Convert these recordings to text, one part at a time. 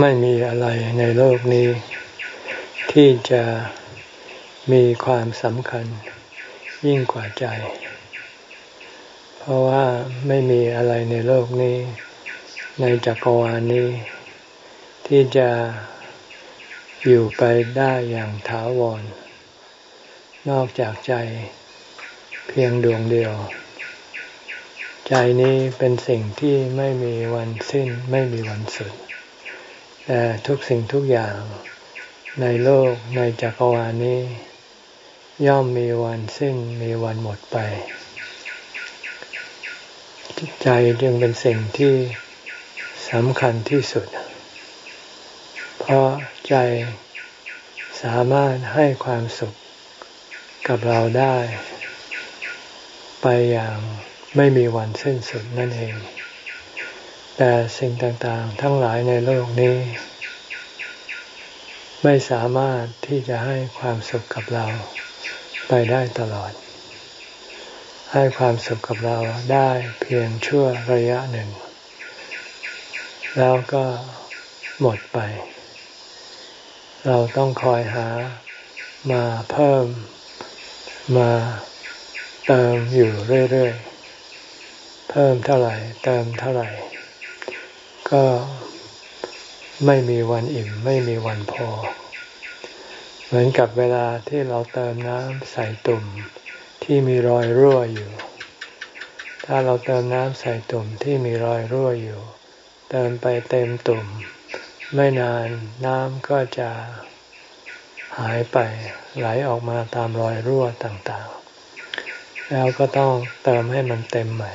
ไม่มีอะไรในโลกนี้ ที่จะมีความสำคัญยิ่งกว่าใจ เพราะว่าไม่มีอะไรในโลกนี้ ในจักรวาลนี้ ที่จะอยู่ไปได้อย่างถาวร นอกจากใจเพียงดวงเดียว ใจนี้เป็นสิ่งที่ไม่มีวันสิ้นไม่มีวันสุด แต่ทุกสิ่งทุกอย่างในโลกในจักรวาลนี้ ย่อมมีวันสิ้นมีวันหมดไป ใจจึงเป็นสิ่งที่สำคัญที่สุด เพราะใจสามารถให้ความสุขกับเราได้ ไปอย่างไม่มีวันสิ้นสุดนั่นเอง แต่สิ่งต่างๆ ทั้งหลายในโลกนี้ ไม่สามารถที่จะให้ความสุขกับเราไปได้ตลอด ให้ความสุขกับเราได้เพียงชั่วระยะหนึ่ง แล้วก็หมดไป เราต้องคอยหามาเพิ่มมาเติมอยู่เรื่อยๆ เพิ่มเท่าไหร่ เติมเท่าไหร่ ก็ไม่มีวันอิ่ม ไม่มีวันพอ เหมือนกับเวลาที่เราเติมน้ำใส่ตุ่มที่มีรอยรั่วอยู่ ถ้าเราเติมน้ำใส่ตุ่มที่มีรอยรั่วอยู่ เติมไปเต็มตุ่ม ไม่นานน้ำก็จะหายไปไหลออกมาตามรอยรั่วต่างๆ แล้วก็ต้องเติมให้มันเต็มใหม่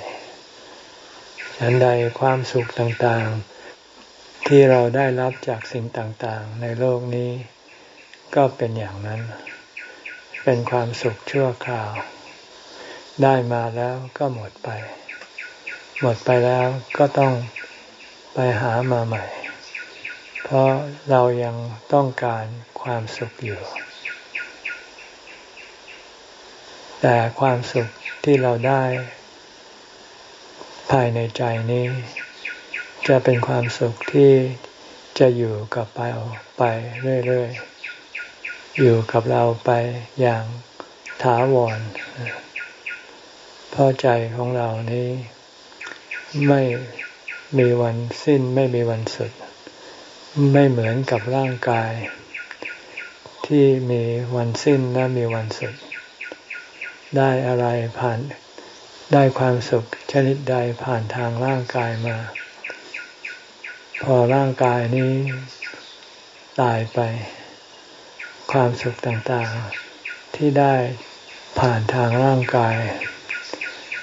ฉันใดความสุขต่างๆ ที่เราได้รับจากสิ่งต่างๆ ในโลกนี้ ก็เป็นอย่างนั้น เป็นความสุขชั่วคราว ได้มาแล้วก็หมดไป หมดไปแล้วก็ต้องไปหามาใหม่ เพราะเรายังต้องการความสุขอยู่ แต่ความสุขที่เราได้ ภายในใจนี้ จะเป็นความสุขที่จะอยู่กับไปไปเรื่อยๆ อยู่กับเราไปอย่างถาวร เพราะใจของเรานี้ไม่มีวันสิ้นไม่มีวันสุด ไม่เหมือนกับร่างกาย ที่มีวันสิ้นและมีวันสุด ได้อะไรผ่าน ได้ความสุขชนิดใดผ่านทางร่างกายมา พอร่างกายนี้ตายไป ความสุขต่างๆ ที่ได้ผ่านทางร่างกาย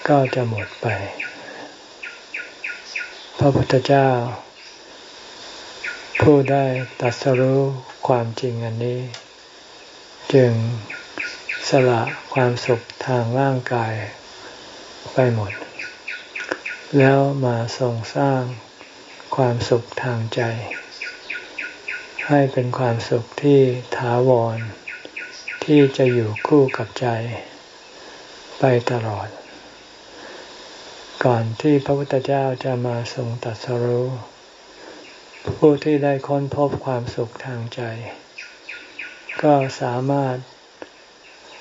ก็จะหมดไป พระพุทธเจ้า ผู้ได้ตัดสรู้ความจริงอันนี้ จึงสละความสุขทางร่างกาย ไปหมด แล้วมาทรงสร้างความสุขทางใจ ให้เป็นความสุขที่ถาวร ที่จะอยู่คู่กับใจ ไปตลอด ก่อนที่พระพุทธเจ้าจะมาทรงตัดสรู้ผู้ที่ได้ค้นพบความสุขทางใจ ก็สามารถ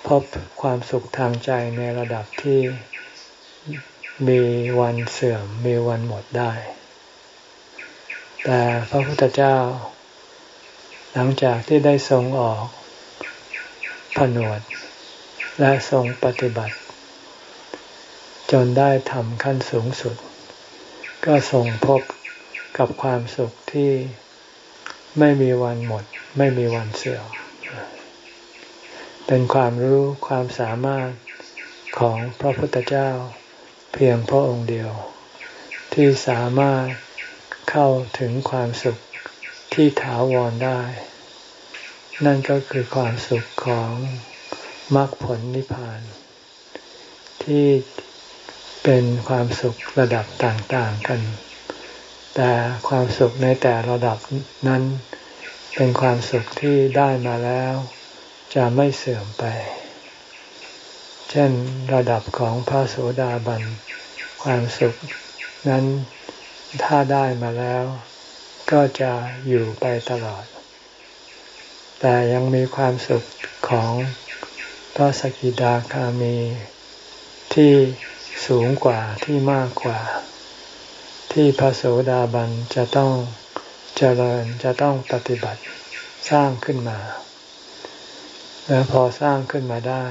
พบความสุขทางใจในระดับที่ มีวันเสื่อมมีวันหมดได้ แต่พระพุทธเจ้า หลังจากที่ได้ทรงออกผนวด และทรงปฏิบัติ จนได้ทำขั้นสูงสุด ก็ทรงพบกับความสุขที่ไม่มีวันหมด ไม่มีวันเสื่อมเป็นความรู้ความสามารถของพระพุทธเจ้า เพียงพระองค์เดียว ที่สามารถเข้าถึงความสุขที่ถาวรได้ นั่นก็คือความสุขของมรรคผลนิพพาน ที่เป็นความสุขระดับต่างๆกัน แต่ความสุขในแต่ระดับนั้นเป็นความสุขที่ได้มาแล้ว จะไม่เสื่อมไป ช่นระดับของพระโสดาบัน ความสุข นั้นถ้าได้มาแล้วก็จะอยู่ไปตลอด แต่ยังมีความสุขของพระสกิดาคามี ที่สูงกว่าที่มากกว่า ที่พระโสดาบันจะต้องเจริญจะต้องปฏิบัติสร้างขึ้นมา แล้วพอสร้างขึ้นมาได้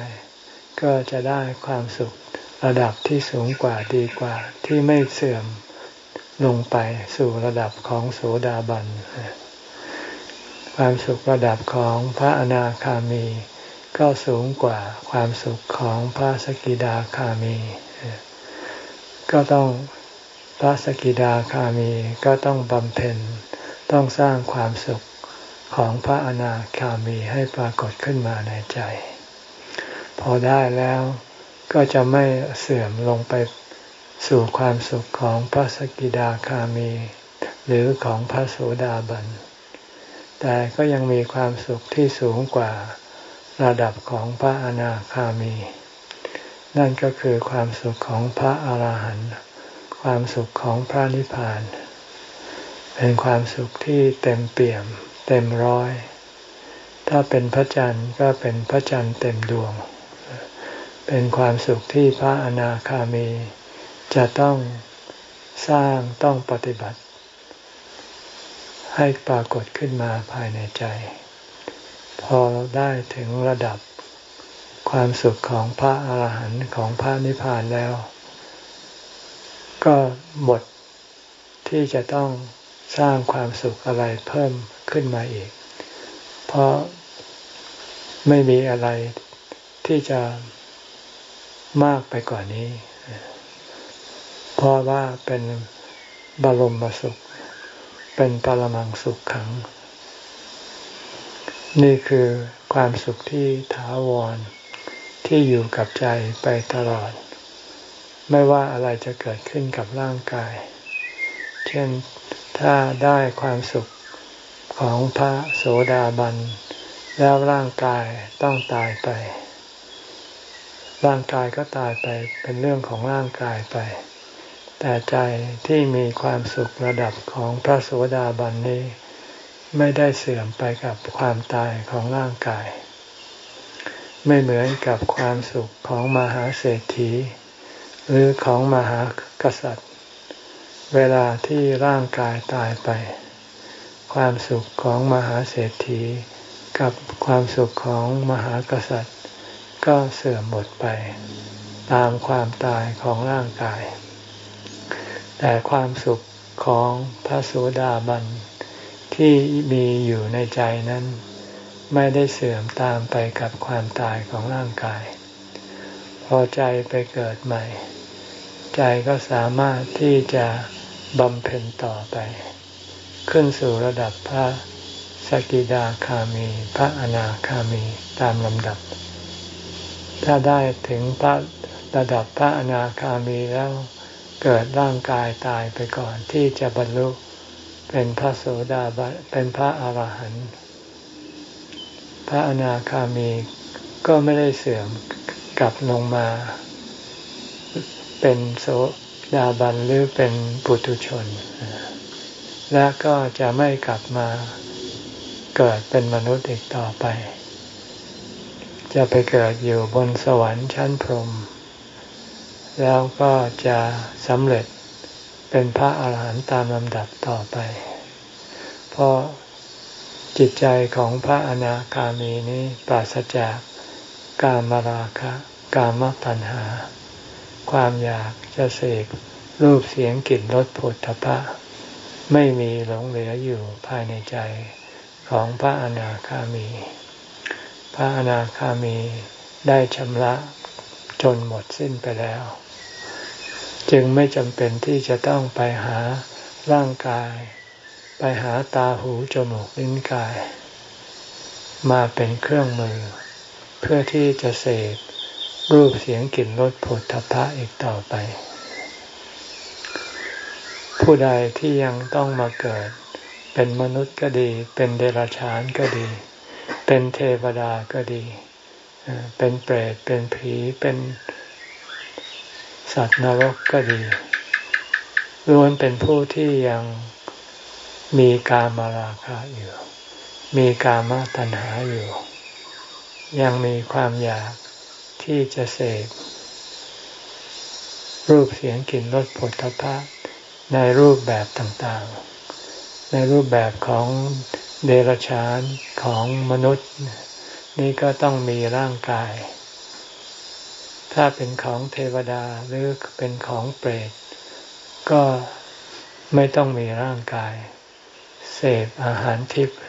ก็จะได้ความสุขระดับที่สูงกว่าดีกว่า ที่ไม่เสื่อมลงไปสู่ระดับของโสดาบัน ความสุขระดับของพระอนาคามี ก็สูงกว่าความสุขของพระสกิดาคามี ก็ต้องพระสกิดาคามีก็ต้องบำเพ็ญต้องสร้างความสุขของพระอนาคามีให้ปรากฏขึ้นมาในใจ พอได้แล้วก็จะไม่เสื่อมลงไปสู่ความสุขของพระสกิดาคามี หรือของพระโสดาบัน แต่ก็ยังมีความสุขที่สูงกว่าระดับของพระอนาคามี นั่นก็คือความสุขของพระอาหารหันต์ความสุขของพระนิพพาน เป็นความสุขที่เต็มเปี่ยม เต็มร้อย ถ้าเป็นพระจันทร์ก็เป็นพระจันทร์เต็มดวง เป็นความสุขที่พระอนาคามี จะต้องสร้างต้องปฏิบัติ ให้ปรากฏขึ้นมาภายในใจ พอได้ถึงระดับความสุขของพระอาหารหันต์ของพระนิพพานแล้ว ก็หมดที่จะต้องสร้างความสุขอะไรเพิ่มขึ้นมาอีก เพราะไม่มีอะไรที่จะ มากไปกว่านี้ เพราะว่าเป็นบรมสุข เป็นปรมังสุขขัง นี่คือความสุขที่ถาวรที่อยู่กับใจไปตลอด ไม่ว่าอะไรจะเกิดขึ้นกับร่างกาย เช่นถ้าได้ความสุขของพระโสดาบัน แล้วร่างกายต้องตายไป ร่างกายก็ตายไปเป็นเรื่องของร่างกายไป แต่ใจที่มีความสุขระดับของพระโสดาบันนี้ ไม่ได้เสื่อมไปกับความตายของร่างกาย ไม่เหมือนกับความสุขของมหาเศรษฐี หรือของมหากษัตริย์ เวลาที่ร่างกายตายไป ความสุขของมหาเศรษฐี กับความสุขของมหากษัตริย์ ก็เสื่อมหมดไป ตามความตายของร่างกาย แต่ความสุขของพระโสดาบันที่มีอยู่ในใจนั้น ไม่ได้เสื่อมตามไปกับความตายของร่างกาย พอใจไปเกิดใหม่ ใจก็สามารถที่จะบำเพ็ญต่อไป ขึ้นสู่ระดับพระสกิดาคามี พระอนาคามีตามลำดับ ถ้าได้ถึงพระระดับพระอนาคามีแล้วเกิดร่างกายตายไปก่อนที่จะบรรลุเป็นพระโสดาบันเป็นพระอาหารหันต์พระอนาคามีก็ไม่ได้เสื่อมกลับลงมา เป็นโสดาบันหรือเป็นปุถุชน และก็จะไม่กลับมาเกิดเป็นมนุษย์อีกต่อไป จะไปเกิดอยู่บนสวรรค์ชั้นพรหมแล้วก็จะสำเร็จเป็นพระอาหารหันต์ตามลำดับต่อไป เพราะจิตใจของพระอนาคามีนี้ปราศจากกามราคะ กามตัณหา ความอยากจะเสกรูปเสียงกลิ่นรสผลทพะ ไม่มีหลงเหลืออยู่ภายในใจของพระอนาคามี พระอนาคามีได้ชำระจนหมดสิ้นไปแล้ว จึงไม่จำเป็นที่จะต้องไปหาร่างกาย ไปหาตาหูจมูกลิ้นกาย มาเป็นเครื่องมือ เพื่อที่จะเสพรูปเสียงกลิ่นรสผลทพะอีกต่อไป ผู้ใดที่ยังต้องมาเกิด เป็นมนุษย์ก็ดี เป็นเดรัจฉานก็ดี เป็นเทวดาก็ดี เป็นเปรต เป็นผี เป็นสัตว์นรกก็ดี ล้วนเป็นผู้ที่ยังมีกามราคะอยู่ มีกามตัณหาอยู่ ยังมีความอยากที่จะเสพรูปเสียงกลิ่นรสผลทพะในรูปแบบต่างๆ ในรูปแบบของ เดรัจฉานของมนุษย์ นี่ก็ต้องมีร่างกาย ถ้าเป็นของเทวดาหรือเป็นของเปรต ก็ไม่ต้องมีร่างกาย เสพอาหารทิพย์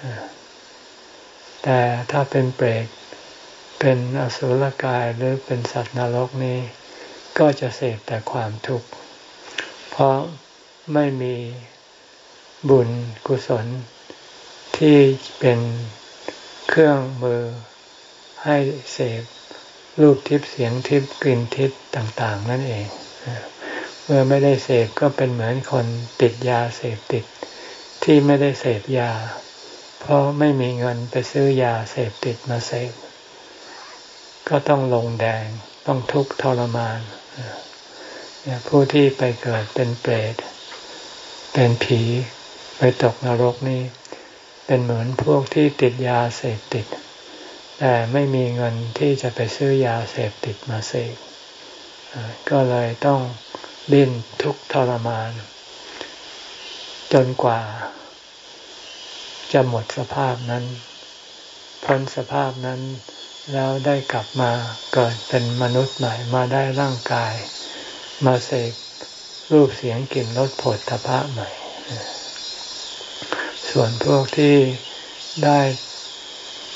แต่ถ้าเป็นเปรตเป็นอสุรกายหรือเป็นสัตว์นรกนี้ ก็จะเสพแต่ความทุกข์ เพราะไม่มีบุญกุศล ที่เป็นเครื่องมือให้เสพรูปทิพย์เสียงทิพย์กลิ่นทิพย์ต่าง ๆ นั่นเอง เมื่อไม่ได้เสพก็เป็นเหมือนคนติดยาเสพติด ที่ไม่ได้เสพยา เพราะไม่มีเงินไปซื้อยาเสพติดมาเสพก็ต้องลงแดงต้องทุกข์ทรมานผู้ที่ไปเกิดเป็นเปรตเป็นผี ไปตกนรกนี่ เป็นเหมือนพวกที่ติดยาเสพติด แต่ไม่มีเงินที่จะไปซื้อยาเสพติดมาเสพก็เลยต้องดิ้นทุกข์ทรมาน จนกว่า จะหมดสภาพนั้นพ้นสภาพนั้นแล้วได้กลับมาเกิดเป็นมนุษย์ใหม่มาได้ร่างกาย มาเสกรูปเสียงกลิ่นรสผลทพะใหม่ ส่วนพวกที่ได้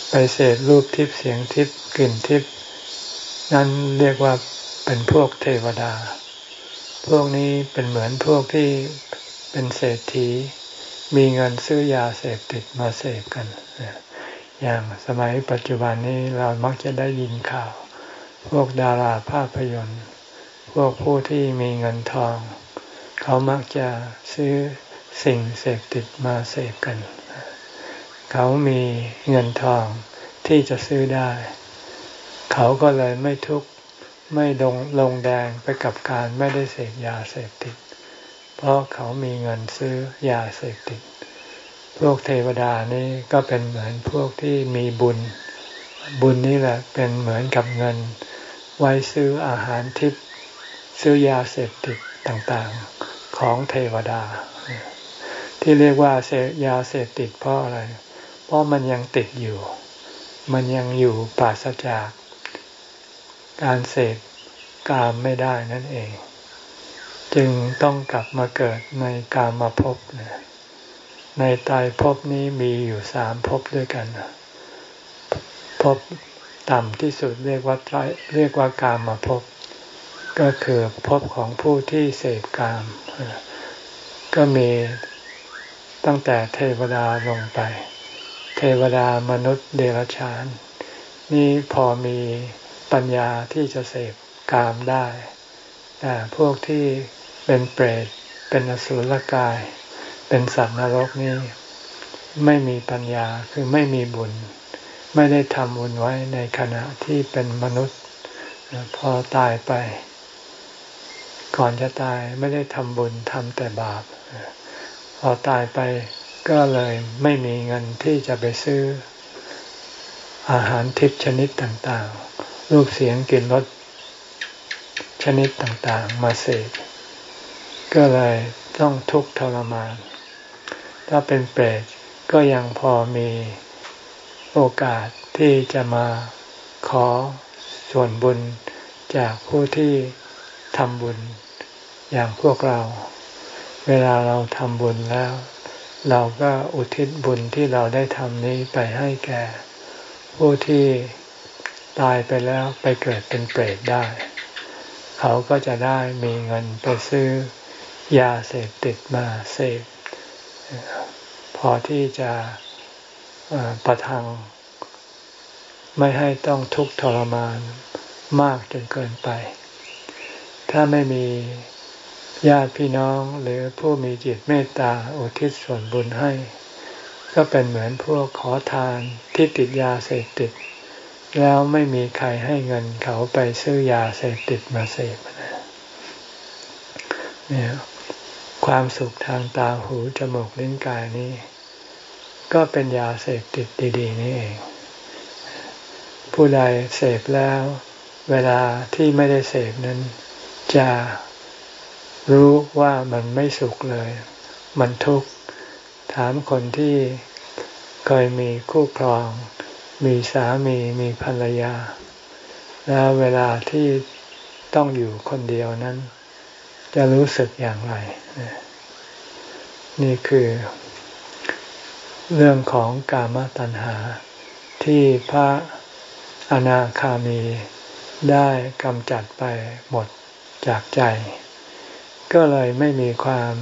ไปเสพรูปทิพย์เสียงทิพย์กลิ่นทิพย์นั้นเรียกว่าเป็นพวกเทวดา พวกนี้เป็นเหมือนพวกที่เป็นเศรษฐี มีเงินซื้อยาเสพติดมาเสพกัน อย่างสมัยปัจจุบันนี้เรามักจะได้ยินข่าว พวกดาราภาพยนตร์ พวกผู้ที่มีเงินทอง เขามักจะซื้อ สิ่งเสพติดมาเสพกัน เขามีเงินทองที่จะซื้อได้ เขาก็เลยไม่ทุกข์ไม่ลงลงแดงไปกับการไม่ได้เสพยาเสพติด เพราะเขามีเงินซื้อยาเสพติด พวกเทวดานี่ก็เป็นเหมือนพวกที่มีบุญ บุญนี่แหละเป็นเหมือนกับเงิน ไว้ซื้ออาหารทิพย์ซื้อยาเสพติดต่างๆของเทวดา ที่เรียกว่าเสพยาเสพติดเพราะอะไร เพราะมันยังติดอยู่ มันยังอยู่ปราศจาก การเสพกามไม่ได้นั่นเอง จึงต้องกลับมาเกิดในกามมาพบในตายภพนี้มีอยู่สามภพด้วยกันภพต่ำที่สุดเรียกว่าไตรเรียกว่ากามมาพบก็คือภพของผู้ที่เสพกาม ก็มี ตั้งแต่เทวดาลงไป เทวดามนุษย์เดรัจฉาน นี่พอมีปัญญาที่จะเสพกามได้ แต่พวกที่เป็นเปรต เป็นอสุรกาย เป็นสัตว์นรกนี่ไม่มีปัญญาคือไม่มีบุญ ไม่ได้ทำบุญไว้ในขณะที่เป็นมนุษย์ พอตายไป ก่อนจะตายไม่ได้ทำบุญทำแต่บาป พอตายไปก็เลยไม่มีเงินที่จะไปซื้อ อาหารทิพย์ชนิดต่างๆ รูปเสียงกลิ่นรสชนิดต่างๆ มาเสกก็เลยต้องทุกข์ทรมาน ถ้าเป็นเปรตก็ยังพอมีโอกาสที่จะมาขอส่วนบุญจากผู้ที่ทำบุญอย่างพวกเรา เวลาเราทำบุญแล้ว เราก็อุทิศบุญที่เราได้ทำนี้ไปให้แก่ ผู้ที่ตายไปแล้วไปเกิดเป็นเปรตได้ เขาก็จะได้มีเงินไปซื้อยาเสพติดมาเสพพอที่จะประทัง ไม่ให้ต้องทุกข์ทรมานมากจนเกินไป ถ้าไม่มี ญาติพี่น้องหรือผู้มีจิตเมตตาอุทิศส่วนบุญให้ ก็เป็นเหมือนพวกขอทานที่ติดยาเสพติด แล้วไม่มีใครให้เงินเขาไปซื้อยาเสพติดมาเสพเนี่ยควความสุขทางตาหูจมูกลิ้นกายนี้ ก็เป็นยาเสพติดดีๆนี่เอง ผู้ใดเสพแล้ว เวลาที่ไม่ได้เสพนั้นจะ รู้ว่ามันไม่สุขเลย มันทุกข์ ถามคนที่เคยมีคู่ครอง มีสามีมีภรรยา แล้วเวลาที่ต้องอยู่คนเดียวนั้น จะรู้สึกอย่างไร นี่คือ เรื่องของกามตัณหา ที่พระอนาคามีได้กำจัดไปหมดจากใจ ก็เลยไม่มีความ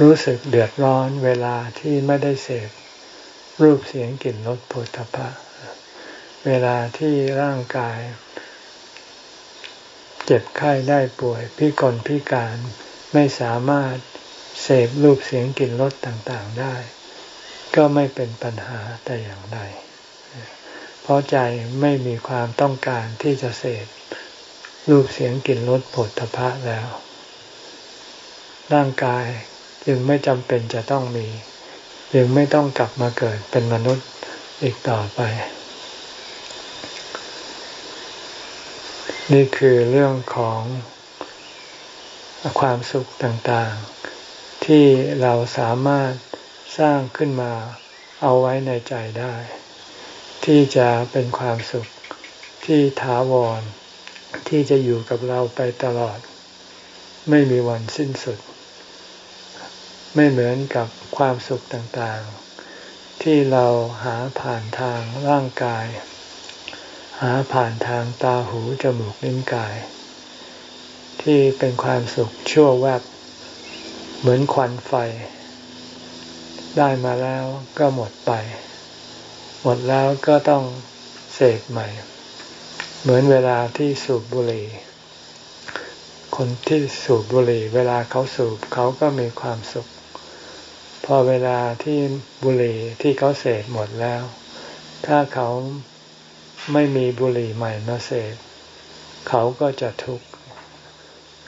รู้สึกเดือดร้อนเวลาที่ไม่ได้เสพรูปเสียงกลิ่นรสผลตภะเวลาที่ร่างกาย เจ็บไข้ได้ป่วยพิกลพิการไม่สามารถเสพรูปเสียงกลิ่นรสต่างๆได้ ก็ไม่เป็นปัญหาแต่อย่างใดเพราะใจไม่มีความต้องการที่จะเสพรูปเสียงกลิ่นรสผลทพะแล้ว ร่างกายจึงไม่จำเป็นจะต้องมี จึงไม่ต้องกลับมาเกิดเป็นมนุษย์อีกต่อไป นี่คือเรื่องของความสุขต่างๆ ที่เราสามารถสร้างขึ้นมาเอาไว้ในใจได้ ที่จะเป็นความสุขที่ถาวร ที่จะอยู่กับเราไปตลอด ไม่มีวันสิ้นสุด ไม่เหมือนกับความสุขต่างๆ ที่เราหาผ่านทางร่างกาย หาผ่านทางตาหูจมูกลิ้นกาย ที่เป็นความสุขชั่วแวบ เหมือนควันไฟ ได้มาแล้วก็หมดไป หมดแล้วก็ต้องเสกใหม่ เหมือนเวลาที่สูบบุหรี่คนที่สูบบุหรี่เวลาเขาสูบเขาก็มีความสุข พอเวลาที่บุหรี่ที่เขาเสพหมดแล้ว ถ้าเขาไม่มีบุหรี่ใหม่มาเสพเขาก็จะทุกข์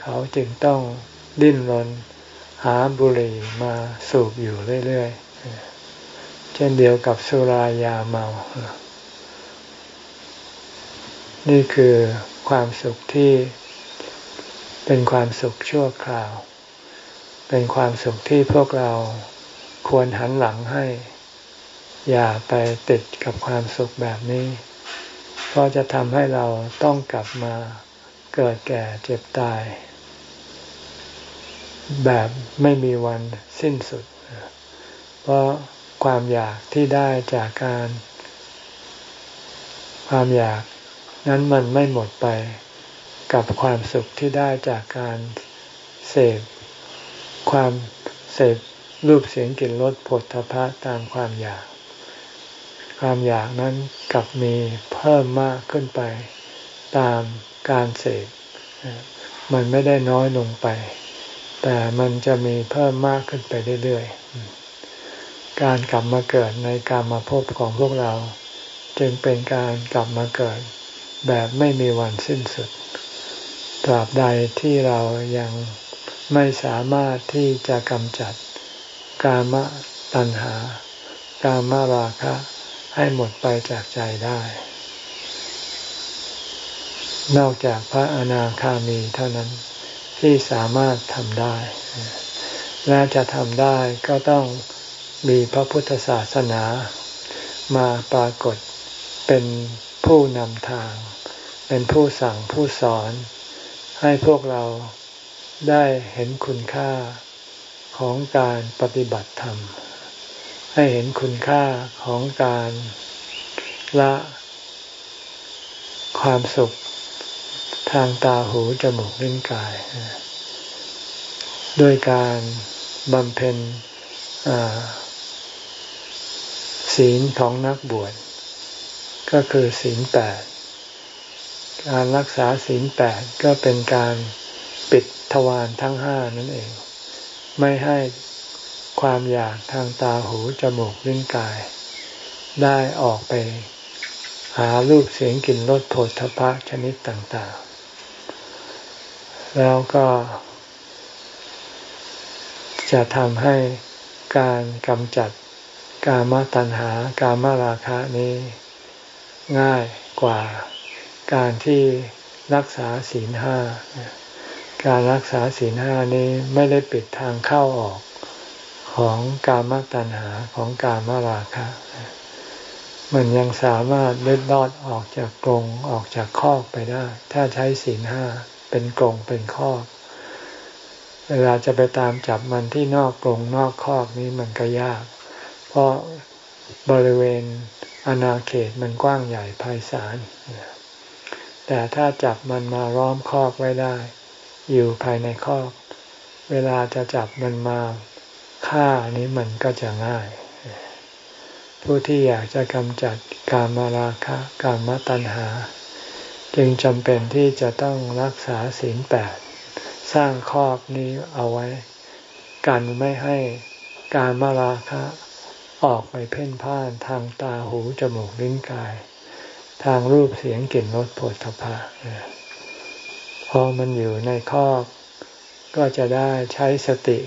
เขาจึงต้องดิ้นรนหาบุหรี่มาสูบอยู่เรื่อยๆ เช่นเดียวกับสุรายาเมา นี่คือความสุขที่เป็นความสุขชั่วคราว เป็นความสุขที่พวกเรา ควรหันหลังให้ อย่าไปติดกับความสุขแบบนี้ เพราะจะทำให้เราต้องกลับมาเกิดแก่เจ็บตาย แบบไม่มีวันสิ้นสุด เพราะความอยากที่ได้จากการ ความอยากนั้นมันไม่หมดไปกับความสุขที่ได้จากการเสพความเสพ รูปเสียงกลิ่นรสผลทพะตามความอยาก ความอยากนั้นกลับมีเพิ่มมากขึ้นไป ตามการเสพมันไม่ได้น้อยลงไป แต่มันจะมีเพิ่มมากขึ้นไปเรื่อยๆ การกลับมาเกิดในการมาพบของพวกเรา จึงเป็นการกลับมาเกิด แบบไม่มีวันสิ้นสุด ตราบใดที่เรายังไม่สามารถที่จะกำจัด กามตัณหา กามราคะ ให้หมดไปจากใจได้ นอกจากพระอนาคามีเท่านั้นที่สามารถทำได้ และจะทำได้ก็ต้องมีพระพุทธศาสนามาปรากฏเป็นผู้นำทาง เป็นผู้สั่งผู้สอน ให้พวกเราได้เห็นคุณค่า ของการปฏิบัติธรรม ให้เห็นคุณค่าของการละความสุขทางตาหูจมูกลิ้นกายด้วยการบำเพ็ญศีลของนักบวชก็คือศีลแปดการรักษาศีลแปดก็เป็นการปิดทวารทั้งห้านั่นเอง ไม่ให้ความอยากทางตาหูจมูกลิ้นกาย ได้ออกไป หารูปเสียงกลิ่นรสโผฏฐพะชนิดต่าง ๆ แล้วก็ จะทำให้การกำจัดกามตัณหา กามราคะนี้ง่ายกว่าการที่รักษาศีลห้า การรักษาศีลห้านี้ไม่ได้ปิดทางเข้าออกของกามตัณหาของกามราคะ มันยังสามารถเล็ดลอดออกจากกรงออกจากคอกไปได้ ถ้าใช้ศีลห้าเป็นกรงเป็นคอก เวลาจะไปตามจับมันที่นอกกรงนอกคอกนี้มันก็ยาก เพราะบริเวณอาณาเขตมันกว้างใหญ่ไพศาลแต่ถ้าจับมันมาร้อมคอกไว้ได้ อยู่ภายในคอก เวลาจะจับมันมาฆ่านี้มันก็จะง่าย ผู้ที่อยากจะกำจัดกามราคะกามตัณหา จึงจำเป็นที่จะต้องรักษาศีลแปดสร้างคอกนี้เอาไว้ กันไม่ให้กามราคะออกไปเพ่นพ่านทางตาหูจมูกลิ้นกาย ทางรูปเสียงกลิ่นรสผลทพะ อมันอยู่ในคอกก็จะได้ใช้สติ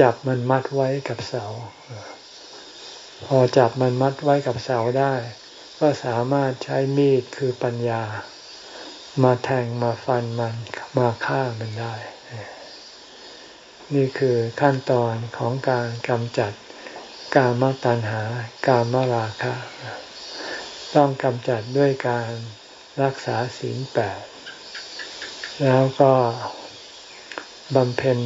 จับมันมัดไว้กับเสา พอจับมันมัดไว้กับเสาได้ ก็สามารถใช้มีดคือปัญญา มาแทงมาฟันมันมาฆ่ามันได้ นี่คือขั้นตอนของการกำจัดกามตัณหา กามราคะ ต้องกำจัดด้วยการรักษาศีลแปด แล้วก็บำเพ็ญ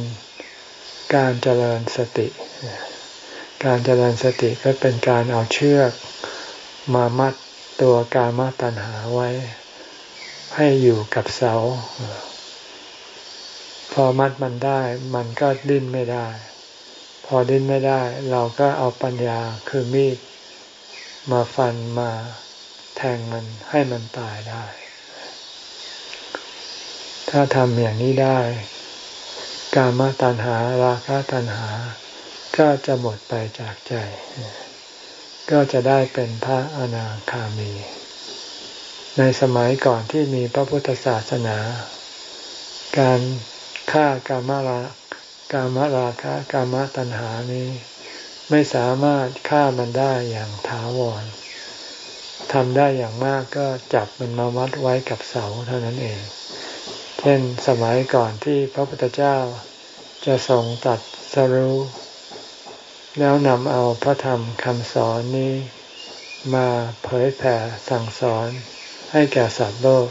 การเจริญสติ การเจริญสติก็เป็นการเอาเชือกมามัดตัวกามตัณหาไว้ ให้อยู่กับเสา พอมัดมันได้ มันก็ดิ้นไม่ได้ พอดิ้นไม่ได้ เราก็เอาปัญญาคือมีดมาฟันมาแทงมันให้มันตายได้ ถ้าทำอย่างนี้ได้ กามตัณหาราคะตัณหา ก็จะหมดไปจากใจ ก็จะได้เป็นพระอนาคามี ในสมัยก่อนที่มีพระพุทธศาสนา การฆ่ากามราการมราคะการมตัณหานี้ไม่สามารถฆ่ามันได้อย่างถาวรทำได้อย่างมากก็จับมันมามัดไว้กับเสาเท่านั้นเอง ช่นสมัยก่อนที่พระพุทธเจ้าจะทรงตัดสรู้แล้วนำเอาพระธรรมคำสอนนี้ มาเผยแผ่สั่งสอนให้แก่สัตว์โลก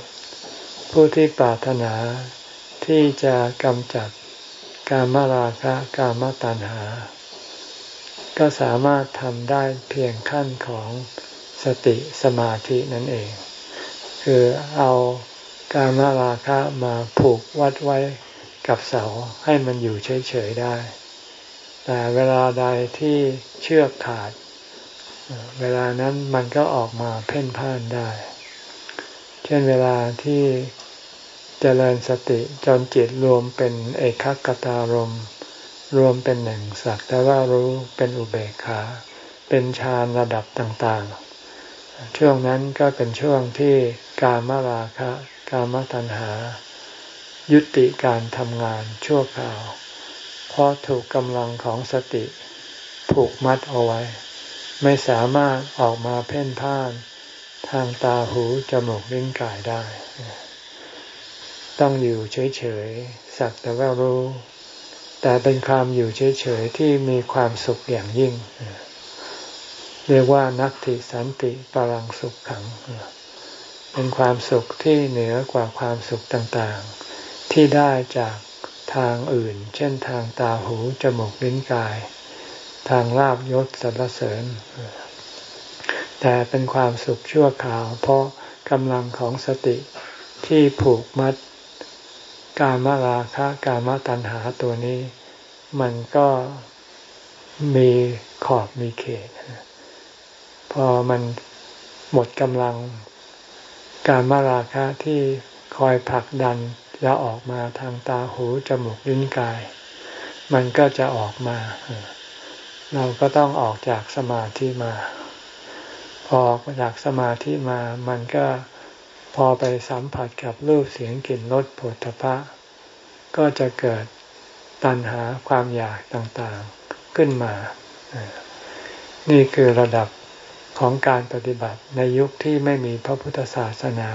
ผู้ที่ปรารถนาที่จะกำจัดการมราคะกามตัณหา ก็สามารถทำได้เพียงขั้นของสติสมาธินั่นเอง คือเอา การมราคะมาผูกวัดไว้กับเสาให้มันอยู่เฉยๆได้ แต่เวลาใดที่เชือกขาด เวลานั้นมันก็ออกมาเพ่นพ่านได้ เช่นเวลาที่เจริญสติจนจิตรวมเป็นเอกคตารม รวมเป็นหนึ่งสักแต่ว่ารู้เป็นอุเบกขา เป็นฌานระดับต่างๆ ช่วงนั้นก็เป็นช่วงที่การมาราคะามตัณหา ยุติการทำงานชั่วคราว เพราะถูกกำลังของสติ ผูกมัดเอาไว้ ไม่สามารถออกมาเพ่นพ่าน ทางตาหูจมูกลิ้นกายได้ ต้องอยู่เฉยๆ สักแต่ว่ารู้ แต่เป็นความอยู่เฉยๆ ที่มีความสุขอย่างยิ่ง เรียกว่านัตติสันติปรังสุขขังเเป็นความสุขที่เหนือกว่าความสุขต่างๆ ที่ได้จากทางอื่น เช่นทางตาหูจมูกลิ้นกาย ทางลาบยศสรรเสริญ แต่เป็นความสุขชั่วคราว เพราะกำลังของสติที่ผูกมัดการมาราคะการมาตัณหาตัวนี้ มันก็มีขอบมีเขต พอมันหมดกำลัง การมาราคะที่คอยผลักดันแล้วออกมาทางตาหูจมูกลิ้นกาย มันก็จะออกมา เราก็ต้องออกจากสมาธิมา พอออกจากสมาธิมา มันก็พอไปสัมผัสกับรูปเสียงกลิ่นรสผลพระก็จะเกิดตัณหาความอยากต่างๆขึ้นมา นี่คือระดับ ของการปฏิบัติในยุคที่ไม่มีพระพุทธศาสนา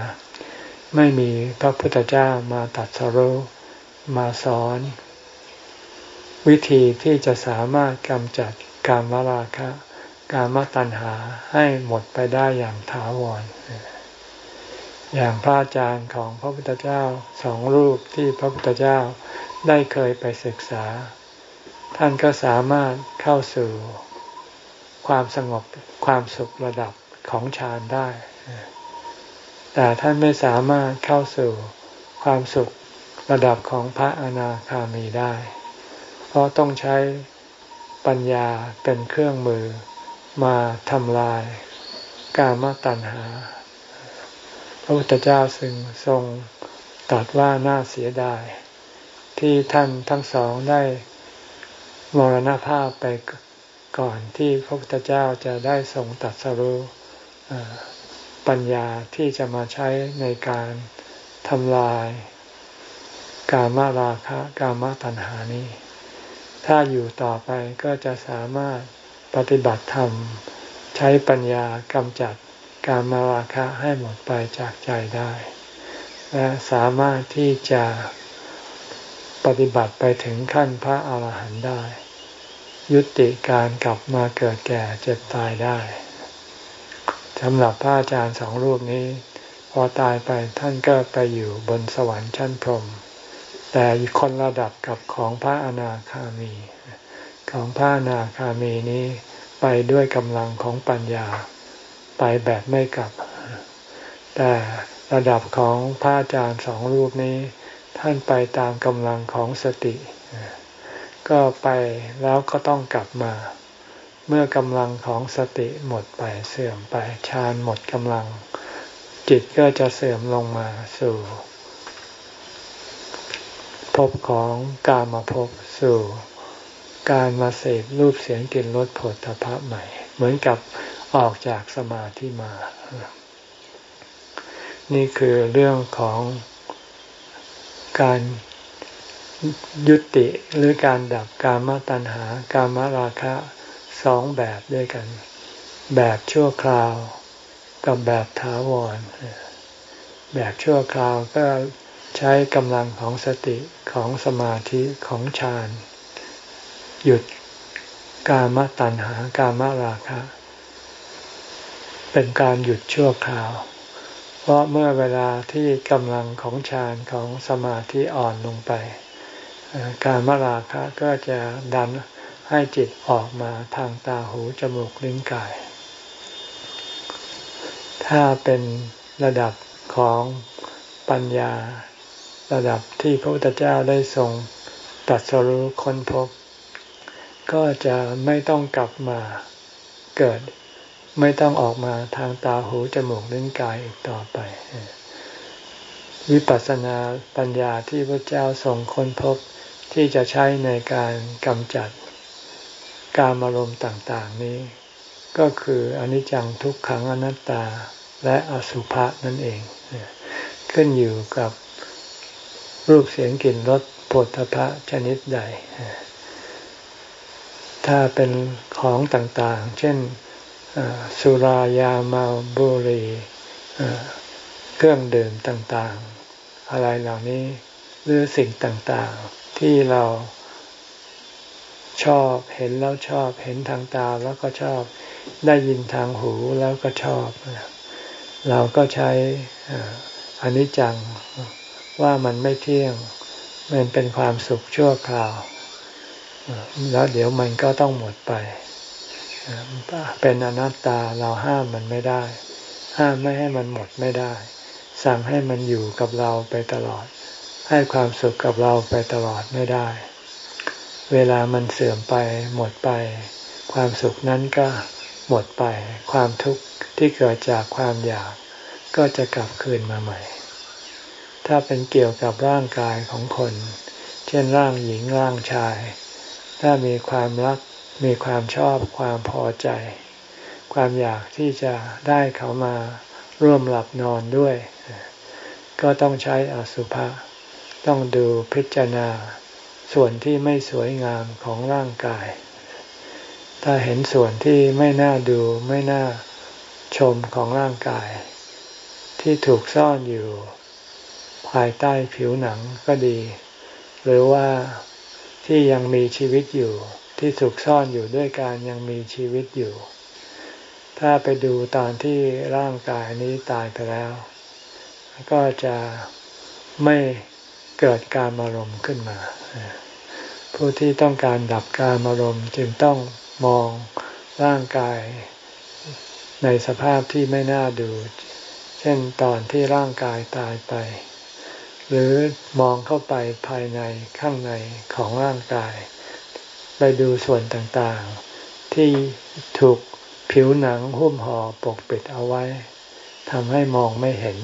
ไม่มีพระพุทธเจ้ามาตัดสรุมาสอน วิธีที่จะสามารถกำจัดการมราคะ การมตัณหาให้หมดไปได้อย่างถาวร อย่างพระอาจารย์ของพระพุทธเจ้าสองรูปที่พระพุทธเจ้าได้เคยไปศึกษา ท่านก็สามารถเข้าสู่ ความสงบความสุขระดับของฌานได้ แต่ท่านไม่สามารถเข้าสู่ความสุขระดับของพระอนาคามีได้ เพราะต้องใช้ปัญญาเป็นเครื่องมือมาทำลายกามตัณหา พระพุทธเจ้าซึ่งทรงตรัสว่าน่าเสียดาย ที่ท่านทั้งสองได้มรณภาพไป ก่อนที่พระพุทธเจ้าจะได้ทรงตัดสรุปัญญาที่จะมาใช้ในการทำลายกามราคะกามตัณหานี้ ถ้าอยู่ต่อไปก็จะสามารถปฏิบัติธรรม ใช้ปัญญากำจัดกามราคะให้หมดไปจากใจได้ และสามารถที่จะปฏิบัติไปถึงขั้นพระอาหารหันต์ได้ ยุติการกลับมาเกิดแก่เจ็บตายได้สำหรับพระอาจารย์สองรูปนี้ พอตายไปท่านก็ไปอยู่บนสวรรค์ชั้นพรหมแต่คนระดับกับของพระอนาคามี ของพระอนาคามีนี้ไปด้วยกำลังของปัญญา ไปแบบไม่กลับ แต่ระดับของพระอาจารย์สองรูปนี้ ท่านไปตามกำลังของสติ ก็ไปแล้วก็ต้องกลับมา เมื่อกำลังของสติหมดไปเสื่อมไปฌานหมดกำลัง จิตก็จะเสื่อมลงมาสู่ภพของกามาภพสู่การมาเสพรูปเสียงกลิ่นรสผลตภะใหม่ เหมือนกับออกจากสมาธิมา นี่คือเรื่องของการ ยุติหรือการดับกามตัณหา กามราคะสองแบบด้วยกัน แบบชั่วคราวกับแบบถาวร แบบชั่วคราวก็ใช้กำลังของสติของสมาธิของฌานหยุดกามตัณหา กามราคะ เป็นการหยุดชั่วคราว เพราะเมื่อเวลาที่กำลังของฌานของสมาธิอ่อนลงไป การมราคะก็จะดันให้จิตออกมาทางตาหูจมูกลิ้นกาย ถ้าเป็นระดับของปัญญา ระดับที่พระพุทธเจ้าได้ทรงตัดสรู้ค้นพบ ก็จะไม่ต้องกลับมาเกิด ไม่ต้องออกมาทางตาหูจมูกลิ้นกายอีกต่อไปวิปัสสนาปัญญาที่พระเจ้าทรงค้นพบ ที่จะใช้ในการกำจัดการอารมณ์ต่างๆนี้ ก็คืออนิจจังทุกขังอนัตตาและอสุภะนั่นเอง ขึ้นอยู่กับรูปเสียงกลิ่นรสผลพระชนิดใด ถ้าเป็นของต่างๆ เช่นสุรายาเมาบุรีเครื่องดื่มต่างๆ อะไรเหล่านี้หรือสิ่งต่างๆ ที่เราชอบเห็นแล้วชอบเห็นทางตาแล้วก็ชอบได้ยินทางหูแล้วก็ชอบ เราก็ใช้อนิจจังว่ามันไม่เที่ยงมันเป็นความสุขชั่วคราว แล้วเดี๋ยวมันก็ต้องหมดไป เป็นอนัตตาเราห้ามมันไม่ได้ ห้ามไม่ให้มันหมดไม่ได้ สั่งให้มันอยู่กับเราไปตลอด ให้ความสุขกับเราไปตลอดไม่ได้ เวลามันเสื่อมไปหมดไป ความสุขนั้นก็หมดไป ความทุกข์ที่เกิดจากความอยาก ก็จะกลับคืนมาใหม่ ถ้าเป็นเกี่ยวกับร่างกายของคน เช่นร่างหญิงร่างชาย ถ้ามีความรัก มีความชอบความพอใจ ความอยากที่จะได้เขามาร่วมหลับนอนด้วย ก็ต้องใช้อสุภะ ต้องดูพิจารณา ส่วนที่ไม่สวยงามของร่างกาย ถ้าเห็นส่วนที่ไม่น่าดูไม่น่าชมของร่างกาย ที่ถูกซ่อนอยู่ ภายใต้ผิวหนังก็ดี หรือว่าที่ยังมีชีวิตอยู่ ที่ถูกซ่อนอยู่ด้วยการยังมีชีวิตอยู่ ถ้าไปดูตอนที่ร่างกายนี้ตายไปแล้ว ก็จะไม่ เกิดการอารมณ์ขึ้นมา ผู้ที่ต้องการดับการอารมณ์จึงต้องมองร่างกายในสภาพที่ไม่น่าดู เช่นตอนที่ร่างกายตายไป หรือมองเข้าไปภายในข้างในของร่างกาย ไปดูส่วนต่างๆ ที่ถูกผิวหนังหุ้มห่อปกปิดเอาไว้ทำให้มองไม่เห็น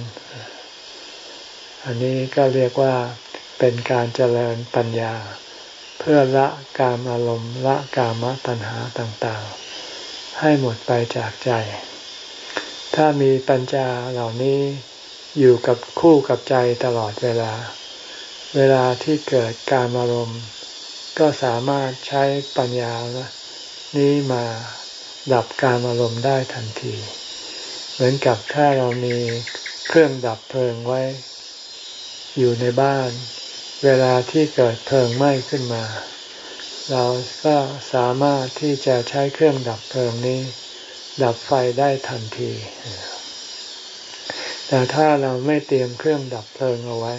อันนี้ก็เรียกว่า เป็นการเจริญปัญญา เพื่อละกามอารมณ์ละกามตัณหาต่างๆ ให้หมดไปจากใจ ถ้ามีปัญญาเหล่านี้อยู่กับคู่กับใจตลอดเวลา เวลาที่เกิดการอารมณ์ ก็สามารถใช้ปัญญานี้มาดับการอารมณ์ได้ทันที เหมือนกับถ้าเรามีเครื่องดับเพลิงไว้ อยู่ในบ้าน เวลาที่เกิดเพลิงไหม้ขึ้นมา เราก็สามารถที่จะใช้เครื่องดับเพลิงนี้ ดับไฟได้ทันที แต่ถ้าเราไม่เตรียมเครื่องดับเพลิงเอาไว้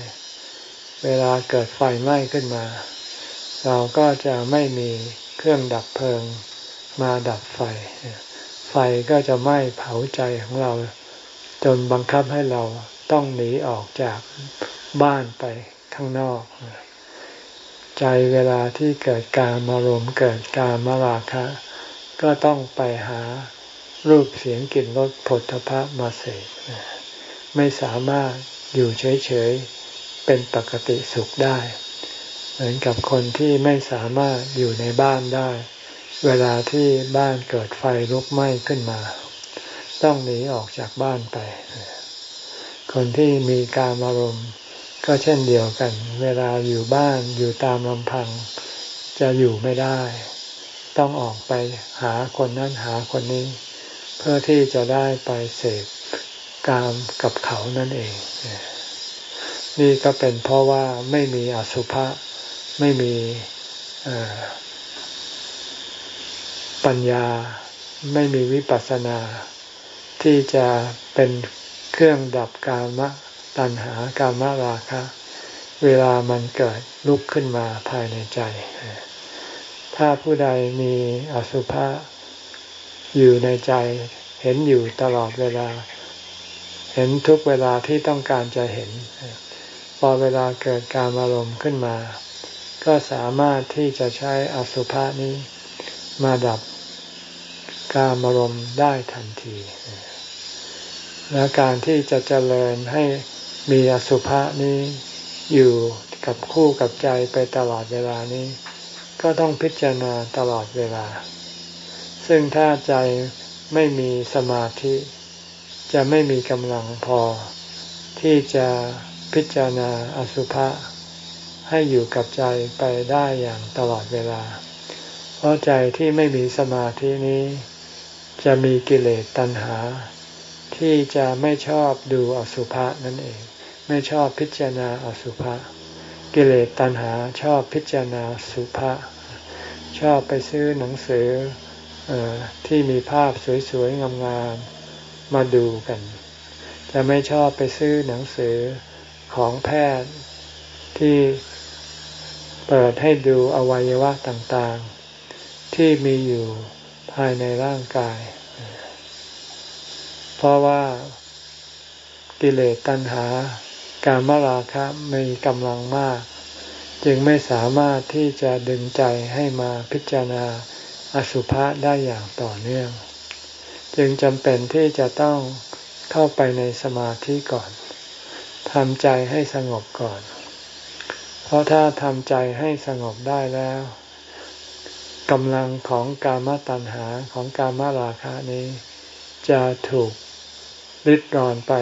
เวลาเกิดไฟไหม้ขึ้นมา เราก็จะไม่มีเครื่องดับเพลิงมาดับไฟ ไฟก็จะไหม้เผาใจของเรา จนบังคับให้เราต้องหนีออกจากบ้านไป ข้างนอก ใจเวลาที่เกิดการมารมเกิดการมาราคะ ก็ต้องไปหารูปเสียงกลิ่นรสผลทพะมาเสกไม่สามารถอยู่เฉยๆเป็นปกติสุขได้ เหมือนกับคนที่ไม่สามารถอยู่ในบ้านได้ เวลาที่บ้านเกิดไฟลุกไหม้ขึ้นมา ต้องหนีออกจากบ้านไป คนที่มีการอารมณ์ ก็เช่นเดียวกัน เวลาอยู่บ้านอยู่ตามลำพัง จะอยู่ไม่ได้ ต้องออกไปหาคนนั้นหาคนนี้ เพื่อที่จะได้ไปเสพกามกับเขานั่นเอง นี่ก็เป็นเพราะว่าไม่มีอสุภะไม่มีปัญญาไม่มีวิปัสสนา ที่จะเป็นเครื่องดับกามะ ตัณหากามราคะ เวลามันเกิดลุกขึ้นมาภายในใจ ถ้าผู้ใดมีอสุภะอยู่ในใจ เห็นอยู่ตลอดเวลา เห็นทุกเวลาที่ต้องการจะเห็น พอเวลาเกิดการอารมณ์ขึ้นมา ก็สามารถที่จะใช้อสุภะนี้มาดับการอารมณ์ได้ทันทีและการที่จะเจริญให้ มีอสุภะนี้อยู่กับคู่กับใจไปตลอดเวลานี้ ก็ต้องพิจารณาตลอดเวลา ซึ่งถ้าใจไม่มีสมาธิ จะไม่มีกำลังพอ ที่จะพิจารณาอสุภะให้อยู่กับใจไปได้อย่างตลอดเวลา เพราะใจที่ไม่มีสมาธินี้ จะมีกิเลสตัณหา ที่จะไม่ชอบดูอสุภะนั่นเอง ไม่ชอบพิจารณาอสุภะกิเลสตัณหาชอบพิจารณาสุภะชอบไปซื้อหนังสืออที่มีภาพสวยๆงามๆมาดูกันจะไม่ชอบไปซื้อหนังสือของแพทย์ที่เปิดให้ดูอวัยวะต่างๆ ที่มีอยู่ภายในร่างกาย เพราะว่ากิเลสตัณหา การมราคะมีกำลังมาก จึงไม่สามารถที่จะดึงใจให้มาพิจารณาอสุภะได้อย่างต่อเนื่อง จึงจำเป็นที่จะต้องเข้าไปในสมาธิก่อนทำใจให้สงบก่อน เพราะถ้าทำใจให้สงบได้แล้วกำลังของกามตัณหาของกามราคะนี้ จะถูกริดรอนไป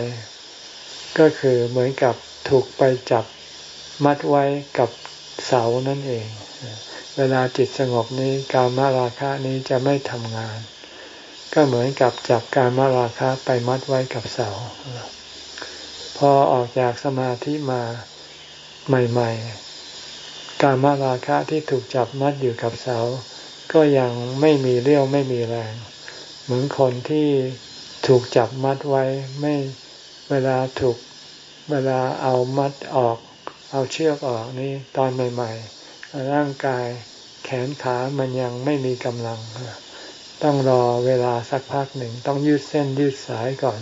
ก็คือเหมือนกับถูกไปจับมัดไว้กับเสานั่นเอง เวลาจิตสงบนี้การมาราคะนี้จะไม่ทำงาน ก็เหมือนกับจับการมาราคะไปมัดไว้กับเสา พอออกจากสมาธิมาใหม่ๆ การมาราคะที่ถูกจับมัดอยู่กับเสา ก็ยังไม่มีเรี่ยวไม่มีแรง เหมือนคนที่ถูกจับมัดไว้ไม่เวลาถูก เวลาเอามัดออก เอาเชือกออกนี่ตอนใหม่ ๆ ร่างกายแขนขามันยังไม่มีกำลัง ต้องรอเวลาสักพักหนึ่ง ต้องยืดเส้นยืดสายก่อน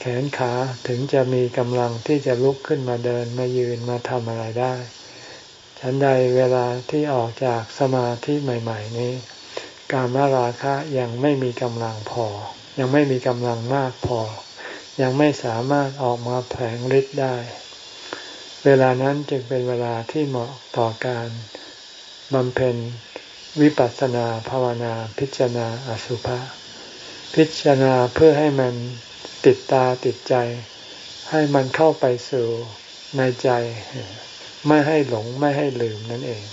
แขนขาถึงจะมีกำลังที่จะลุกขึ้นมาเดินมายืนมาทำอะไรได้ ฉันใดเวลาที่ออกจากสมาธิใหม่ ๆ นี้ การมาราคะยังไม่มีกำลังพอ ยังไม่มีกำลังมากพอ ยังไม่สามารถออกมาแผลงฤทธิ์ได้ เวลานั้นจึงเป็นเวลาที่เหมาะต่อการบำเพ็ญวิปัสสนาภาวนาพิจารณาอสุภะพิจารณาเพื่อให้มันติดตาติดใจ ให้มันเข้าไปสู่ในใจ ไม่ให้หลงไม่ให้ลืมนั่นเอง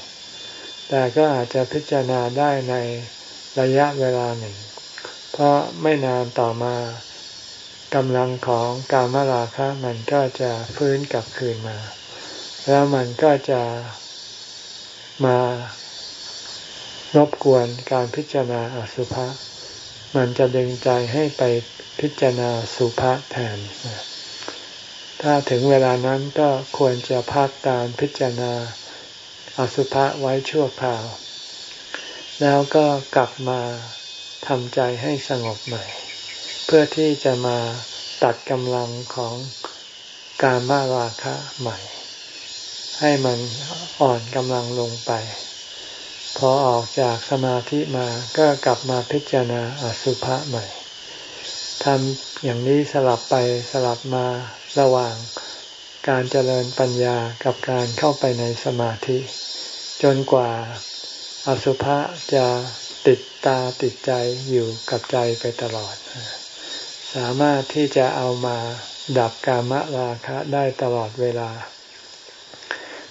แต่ก็อาจจะพิจารณาได้ในระยะเวลาหนึ่ง เพราะไม่นานต่อมา กำลังของกามราคะมันก็จะฟื้นกลับคืนมา แล้วมันก็จะมารบกวนการพิจารณาอสุภะมันจะดึงใจให้ไปพิจารณาสุภะแทน ถ้าถึงเวลานั้นก็ควรจะพักการพิจารณาอสุภะไว้ชั่วคราว แล้วก็กลับมาทำใจให้สงบใหม่ เพื่อที่จะมาตัดกำลังของการมาราคะใหม่ ให้มันอ่อนกำลังลงไป พอออกจากสมาธิมาก็กลับมาพิจารณาอสุภะใหม่ทำอย่างนี้สลับไปสลับมาระหว่างการเจริญปัญญากับการเข้าไปในสมาธิ จนกว่าอสุภะจะติดตาติดใจอยู่กับใจไปตลอด สามารถที่จะเอามาดับกามราคะได้ตลอดเวลา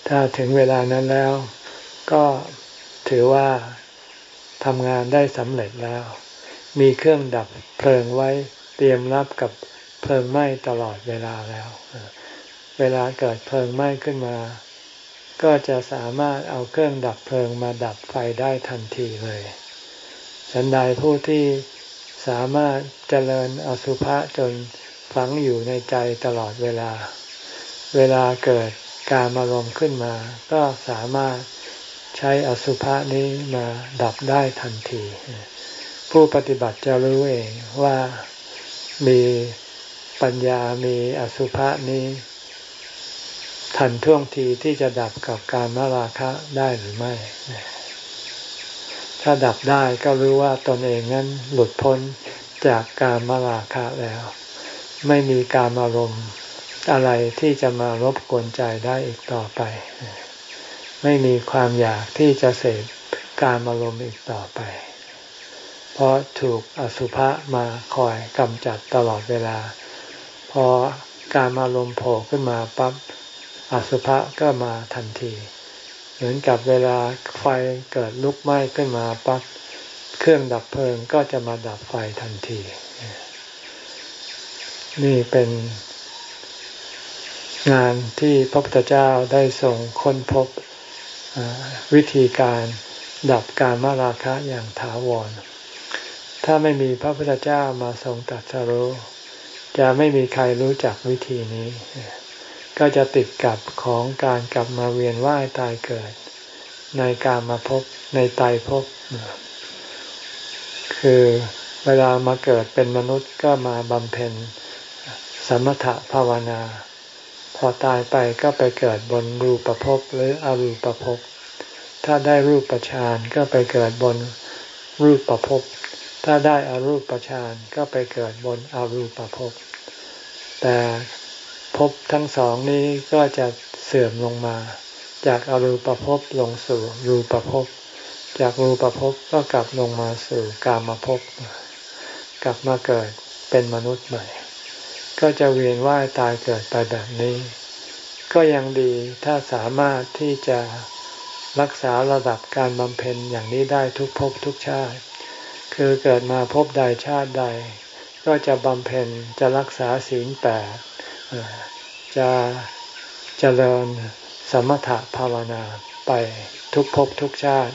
ถ้าถึงเวลานั้นแล้ว ก็ถือว่าทำงานได้สำเร็จแล้ว มีเครื่องดับเพลิงไว้เตรียมรับกับเพลิงไหม้ตลอดเวลาแล้ว เวลาเกิดเพลิงไหม้ขึ้นมา ก็จะสามารถเอาเครื่องดับเพลิงมาดับไฟได้ทันทีเลยฉันใดผู้ที่ สามารถเจริญอสุภะจนฝังอยู่ในใจตลอดเวลา เวลาเกิดการอารมขึ้นมา ก็สามารถใช้อสุภะนี้มาดับได้ทันที ผู้ปฏิบัติจะรู้เองว่ามีปัญญามีอสุภะนี้ ทันท่วงทีที่จะดับกับการมาราคะได้หรือไม่ ถ้าดับได้ก็รู้ว่าตนเองนั้นหลุดพ้นจากการมาราคะแล้ว ไม่มีการอารมณ์อะไรที่จะมารบกวนใจได้อีกต่อไป ไม่มีความอยากที่จะเสพการอารมณ์อีกต่อไป เพราะถูกอสุภะมาคอยกำจัดตลอดเวลา พอการอารมณ์โผล่ขึ้นมาปั๊บอสุภะก็มาทันที เหมือนกับเวลาไฟเกิดลุกไหม้ขึ้นมาปั๊บเครื่องดับเพลิงก็จะมาดับไฟทันที นี่เป็นงานที่พระพุทธเจ้าได้ส่งค้นพบวิธีการดับการมาราคะอย่างถาวร ถ้าไม่มีพระพุทธเจ้ามาทรงตัดสรู้ จะไม่มีใครรู้จักวิธีนี้ ก็จะติดกับของการกลับมาเวียนว่ายตายเกิด ในการมาพบในตายพบ คือเวลามาเกิดเป็นมนุษย์ก็มาบำเพ็ญสมถะภาวนา พอตายไปก็ไปเกิดบนรูปภพหรืออรูปภพ ถ้าได้รูปฌานก็ไปเกิดบนรูปภพ ถ้าได้อรูปฌานก็ไปเกิดบนอรูปภพ แต่ ภพทั้งสองนี้ก็จะเสื่อมลงมา จากอรูปภพลงสู่รูปภพ จากรูปภพก็กลับลงมาสู่กามภพ กลับมาเกิดเป็นมนุษย์ใหม่ ก็จะเวียนว่ายตายเกิดไปแบบนี้ ก็ยังดีถ้าสามารถที่จะรักษาระดับการบำเพ็ญอย่างนี้ได้ทุกภพทุกชาติ คือเกิดมาพบใดชาติใด ก็จะบำเพ็ญจะรักษาศีลแปด จะจะเจริญสมถะภาวนาไปทุกภพทุกชาติ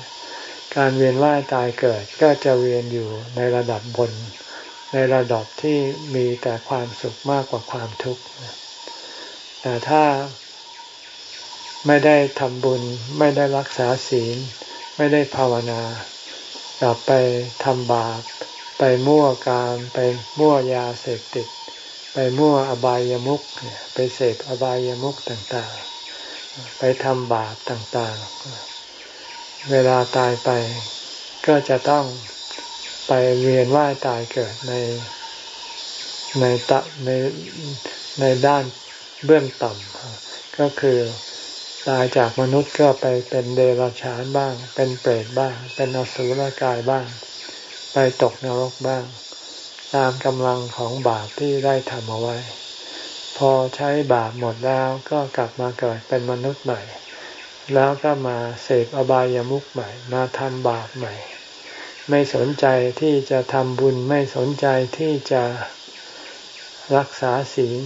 การเวียนว่ายตายเกิดก็จะเวียนอยู่ในระดับบน ในระดับที่มีแต่ความสุขมากกว่าความทุกข์ แต่ถ้าไม่ได้ทำบุญ ไม่ได้รักษาศีล ไม่ได้ภาวนากลับไปทำบาป ไปมั่วการไปมั่วยาเสพติด ไปมั่วอบายามุขไปเสพอบายามุขต่างๆ ไปทำบาปต่างๆ เวลาตายไปก็จะต้องไปเวียนว่ายตายเกิดในในตะในในด้านเบื้องต่ำก็คือตายจากมนุษย์ก็ไปเป็นเดรัจฉานบ้าง เป็นเปรตบ้าง เป็นอสุรกายบ้าง ไปตกนรกบ้าง ตามกำลังของบาปที่ได้ทำเอาไว้ พอใช้บาปหมดแล้วก็กลับมาเกิดเป็นมนุษย์ใหม่ แล้วก็มาเสพอบายามุขใหม่ มาทำบาปใหม่ ไม่สนใจที่จะทำบุญไม่สนใจที่จะรักษาศีล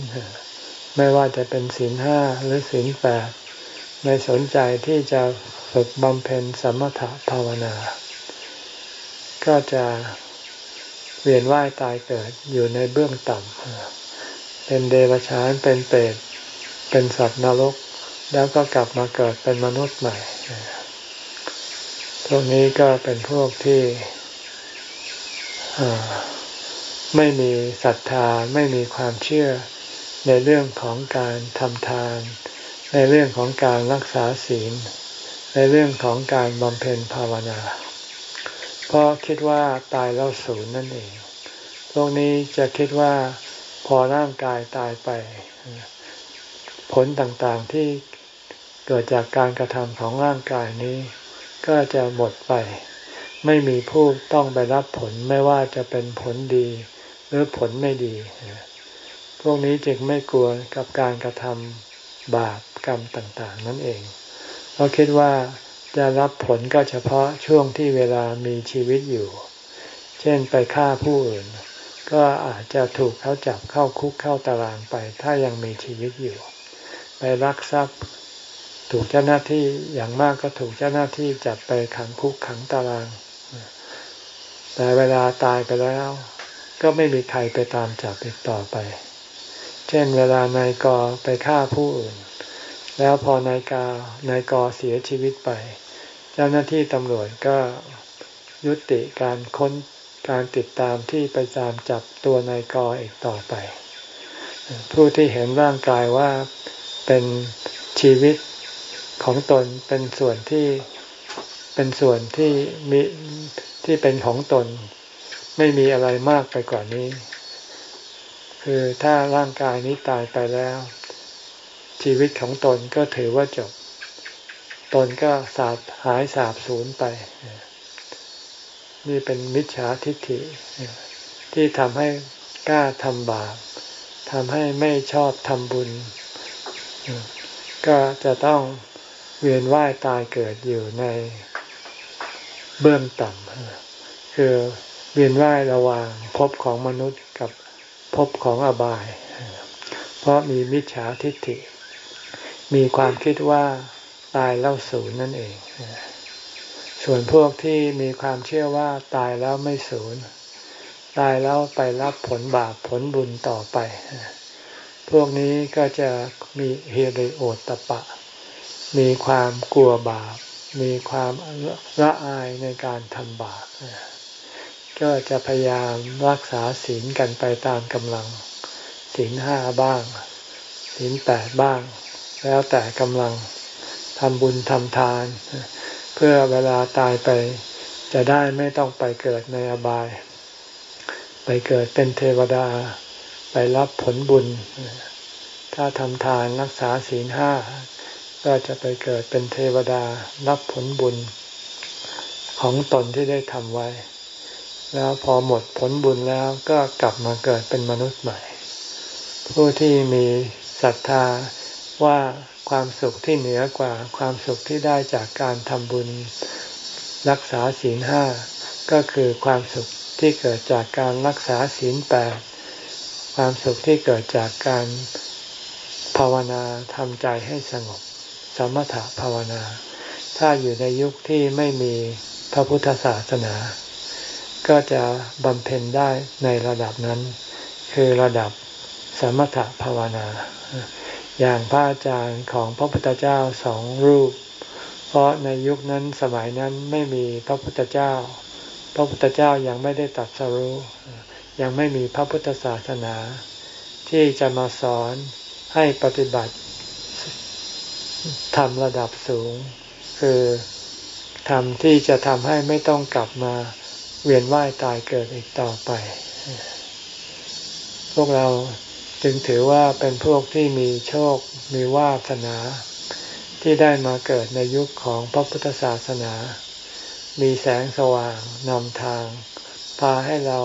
ไม่ว่าจะเป็นศีลห้าหรือศีลแปดไม่สนใจที่จะฝึกบำเพ็ญสมถะภาวนา ก็จะ เวียนว่ายตายเกิดอยู่ในเบื้องต่ำเป็นเดรัจฉานเป็นเปรตเป็นสัตว์นรก แล้วก็กลับมาเกิดเป็นมนุษย์ใหม่พวกนี้ก็เป็นพวกที่ไม่มีศรัทธาไม่มีความเชื่อในเรื่องของการทำทาน ในเรื่องของการรักษาศีล ในเรื่องของการบำเพ็ญภาวนา เพราะคิดว่าตายแล้วศูนย์นั่นเองพวกนี้จะคิดว่าพอร่างกายตายไป ผลต่างๆที่เกิดจากการกระทำของร่างกายนี้ ก็จะหมดไป ไม่มีผู้ต้องไปรับผลไม่ว่าจะเป็นผลดี หรือผลไม่ดี พวกนี้จึงไม่กลัวกับการกระทำบาปกรรมต่างๆ นั่นเอง เพราะคิดว่า จะรับผลก็เฉพาะช่วงที่เวลามีชีวิตอยู่ เช่นไปฆ่าผู้อื่น ก็อาจจะถูกเขาจับเข้าคุกเข้าตารางไป ถ้ายังมีชีวิตอยู่ ไปรักทรัพย์ ถูกเจ้าหน้าที่อย่างมากก็ถูกเจ้าหน้าที่จับไปขังคุกขังตาราง แต่เวลาตายไปแล้ว ก็ไม่มีใครไปตามจับอีกต่อไป เช่นเวลานายกไปฆ่าผู้อื่น แล้วพอนายกานายกเสียชีวิตไป เจ้าหน้าที่ตำรวจก็ยุติการค้นการติดตามที่ไปตามจับตัวนายกอีกต่อไป ผู้ที่เห็นร่างกายว่าเป็นชีวิตของตนเป็นส่วนที่เป็นส่วนที่มีที่เป็นของตน ไม่มีอะไรมากไปกว่านี้ คือถ้าร่างกายนี้ตายไปแล้ว ชีวิตของตนก็ถือว่าจบ ตนก็สาบหายสาบสูญไป นี่เป็นมิจฉาทิฏฐิ ที่ทำให้กล้าทำบาปทำให้ไม่ชอบทำบุญ ก็จะต้องเวียนว่ายตายเกิดอยู่ในเบื้องต่ำคือเวียนว่ายระหว่างภพของมนุษย์กับภพของอบาย เพราะมีมิจฉาทิฏฐิ มีความคิดว่า ตายแล้วสูญนั่นเอง ส่วนพวกที่มีความเชื่อว่าตายแล้วไม่สูญตายแล้วไปรับผลบาปผลบุญต่อไป พวกนี้ก็จะมีเฮริโอตปะ มีความกลัวบาป มีความละอายในการทำบาปก็จะพยายามรักษาศีลกันไปตามกำลัง ศีลห้าบ้าง ศีลแปดบ้าง แล้วแต่กำลังำบุญทำทาน เพื่อเวลาตายไป จะได้ไม่ต้องไปเกิดในอบาย ไปเกิดเป็นเทวดา ไปรับผลบุญ ถ้าทำทานรักษาศีลห้าก็จะไปเกิดเป็นเทวดารับผลบุญ ของตนที่ได้ทำไว้ แล้วพอหมดผลบุญแล้วก็กลับมาเกิดเป็นมนุษย์ใหม่ ผู้ที่มีศรัทธาว่า ความสุขที่เหนือกว่าความสุขที่ได้จากการทำบุญ รักษาศีลห้าก็คือความสุขที่เกิดจากการรักษาศีลแปดความสุขที่เกิดจากการภาวนาทำใจให้สงบ สมถะภาวนา ถ้าอยู่ในยุคที่ไม่มีพระพุทธศาสนา ก็จะบำเพ็ญได้ในระดับนั้น คือระดับสมถะภาวนา อย่างพระอาจารย์ของพระพุทธเจ้าสองรูป เพราะในยุคนั้นสมัยนั้นไม่มีพระพุทธเจ้า พระพุทธเจ้ายังไม่ได้ตัดสรู้ยังไม่มีพระพุทธศาสนา ที่จะมาสอนให้ปฏิบัติทำระดับสูง คือทำที่จะทำให้ไม่ต้องกลับมาเวียนว่ายตายเกิดอีกต่อไป พวกเรา จึงถือว่าเป็นพวกที่มีโชคมีวาสนา ที่ได้มาเกิดในยุคของพระพุทธศาสนา มีแสงสว่างนำทาง พาให้เรา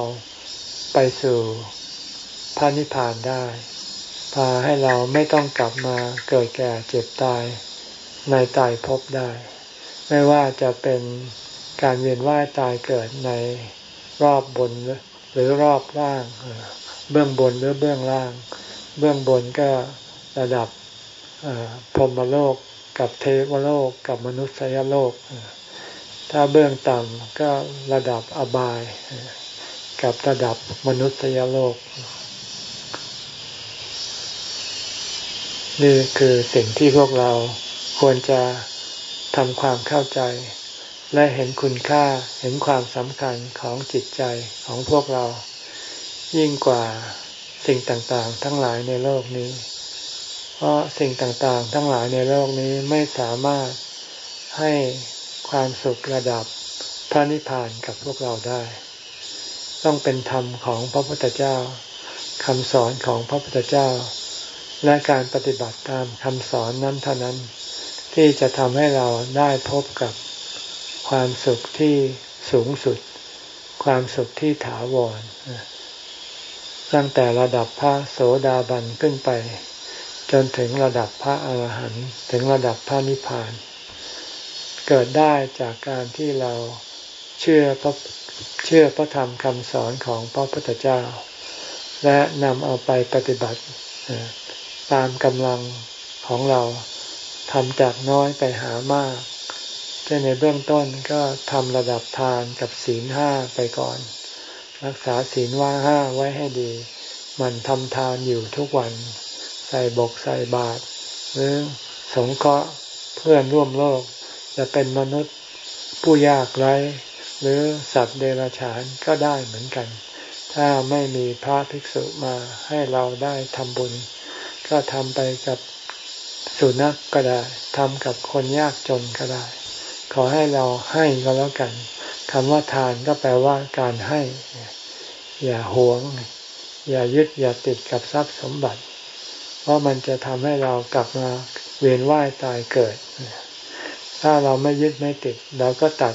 ไปสู่พระนิพพานได้ พาให้เราไม่ต้องกลับมาเกิดแก่เจ็บตายในตายพบได้ ไม่ว่าจะเป็นการเวียนว่ายตายเกิดในรอบบนหรือรอบล่าง เบื้องบนหรือเบื้องล่าง เบื้องบนก็ระดับพรหมโลกกับเทวโลกกับมนุษยโลก ถ้าเบื้องต่ำก็ระดับอบาย กับระดับมนุษยโลก นี่คือสิ่งที่พวกเราควรจะทำความเข้าใจ และเห็นคุณค่าเห็นความสำคัญของจิตใจของพวกเรา ยิ่งกว่าสิ่งต่างๆ ทั้งหลายในโลกนี้ เพราะสิ่งต่างๆ ทั้งหลายในโลกนี้ไม่สามารถให้ความสุขระดับพระนิพพานกับพวกเราได้ ต้องเป็นธรรมของพระพุทธเจ้าคำสอนของพระพุทธเจ้า และการปฏิบัติตามคำสอนนั้นเท่านั้น ที่จะทำให้เราได้พบกับความสุขที่สูงสุด ความสุขที่ถาวร ตั้งแต่ระดับพระโสดาบันขึ้นไป จนถึงระดับพระอาหารหันต์ถึงระดับพระนิพพาน เกิดได้จากการที่เราเชื่อพระเชื่อพระธรรมคำสอนของพระพุทธเจ้า และนำเอาไปปฏิบัติตามกำลังของเราทำจากน้อยไปหามากเช่นในเบื้องต้นก็ทำระดับทานกับศีลห้าไปก่อน รักษาศีลว่าห้าไว้ให้ดี มันทำทานอยู่ทุกวัน ใส่บกใส่บาตรหรือสงเคราะห์เพื่อนร่วมโลก จะเป็นมนุษย์ผู้ยากไร้ หรือสัตว์เดรัจฉานก็ได้เหมือนกัน ถ้าไม่มีพระภิกษุมาให้เราได้ทำบุญ ก็ทำไปกับสุนัขกก็ได้ทำกับคนยากจนก็ได้ ขอให้เราให้ก็แล้วกัน คำว่าทานก็แปลว่าการให้ อย่าหวง อย่ายึดอย่าติดกับทรัพย์สมบัติ เพราะมันจะทำให้เรากลับมาเวียนว่ายตายเกิด ถ้าเราไม่ยึดไม่ติด เราก็ตัด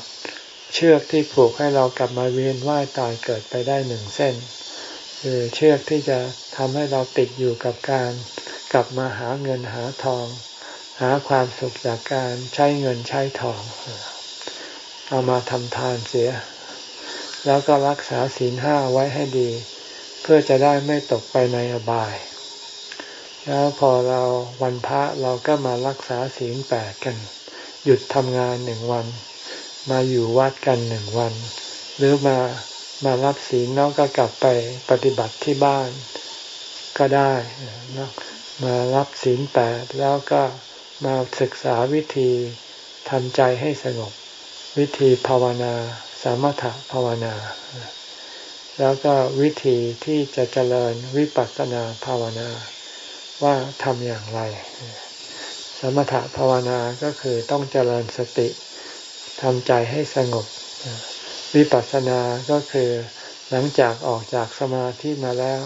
เชือกที่ผูกให้เรากลับมาเวียนว่ายตายเกิดไปได้หนึ่งเส้นคือเชือกที่จะทำให้เราติดอยู่กับการ กลับมาหาเงินหาทอง หาความสุขจากการใช้เงินใช้ทองเเอามาทำทานเสีย แล้วก็รักษาศีลห้าไว้ให้ดี เพื่อจะได้ไม่ตกไปในอบาย แล้วพอเราวันพระเราก็มารักษาศีลแปดกัน หยุดทำงานหนึ่งวัน มาอยู่วัดกันหนึ่งวัน หรือมามารับศีลแล้วก็กลับไปปฏิบัติที่บ้านก็ได้นะมารับศีลแปดแล้วก็มาศึกษาวิธีทำใจให้สงบ วิธีภาวนา สมถภาวนา แล้วก็วิธีที่จะเจริญวิปัสสนาภาวนาว่าทำอย่างไร สมถภาวนาก็คือต้องเจริญสติทำใจให้สงบ วิปัสสนาก็คือหลังจากออกจากสมาธิมาแล้ว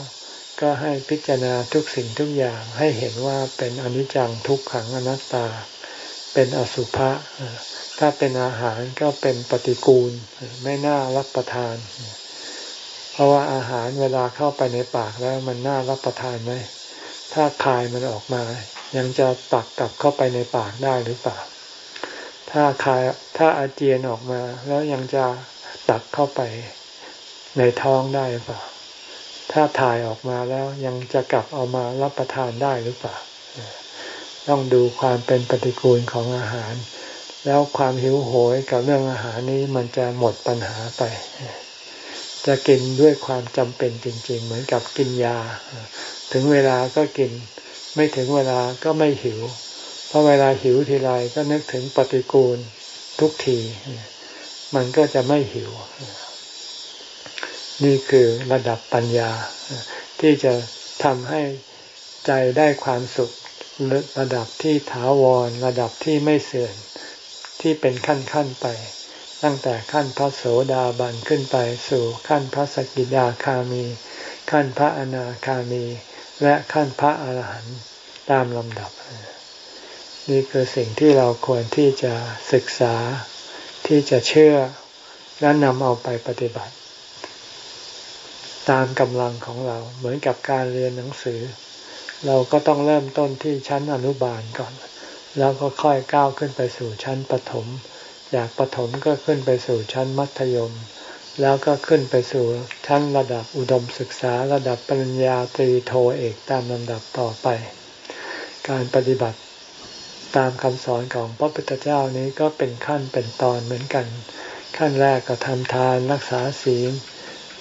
ก็ให้พิจารณาทุกสิ่งทุกอย่างให้เห็นว่าเป็นอนิจจังทุกขังอนัตตา เป็นอสุภะ ถ้าเป็นอาหารก็เป็นปฏิกูล ไม่น่ารับประทาน เพราะว่าอาหารเวลาเข้าไปในปากแล้วมันน่ารับประทานไหมถ้าคายมันออกมา ยังจะตักกลับเข้าไปในปากได้หรือเปล่า ถ้าคายถ้าอาเจียนออกมา แล้วยังจะตักเข้าไปในท้องได้หรือเปล่า ถ้าถ่ายออกมาแล้วยังจะกลับเอามารับประทานได้หรือเปล่า ต้องดูความเป็นปฏิกูลของอาหาร แล้วความหิวโหยกับเรื่องอาหารนี้มันจะหมดปัญหาไป จะกินด้วยความจำเป็นจริง ๆ เหมือนกับกินยา ถึงเวลาก็กิน ไม่ถึงเวลาก็ไม่หิว เพราะเวลาหิวทีไรก็นึกถึงปฏิกูลทุกที มันก็จะไม่หิว นี่คือระดับปัญญา ที่จะทำให้ใจได้ความสุขระดับที่ถาวรระดับที่ไม่เสื่อม ที่เป็นขั้นขั้นไป ตั้งแต่ขั้นพระโสดาบันขึ้นไปสู่ขั้นพระสกิดาคามี ขั้นพระอนาคามี และขั้นพระอาหารหันต์ตามลำดับ นี่คือสิ่งที่เราควรที่จะศึกษาที่จะเชื่อและนำเอาไปปฏิบัติ ตามกำลังของเราเหมือนกับการเรียนหนังสือ เราก็ต้องเริ่มต้นที่ชั้นอนุบาลก่อน แล้วก็ค่อยก้าวขึ้นไปสู่ชั้นประถมจากประถมก็ขึ้นไปสู่ชั้นมัธยม แล้วก็ขึ้นไปสู่ชั้นระดับอุดมศึกษาระดับปริญญาตรีโทเอกตามลำดับต่อไป การปฏิบัติตามคำสอนของพระพุทธเจ้านี้ก็เป็นขั้นเป็นตอนเหมือนกัน ขั้นแรกก็ทำทานรักษาศีล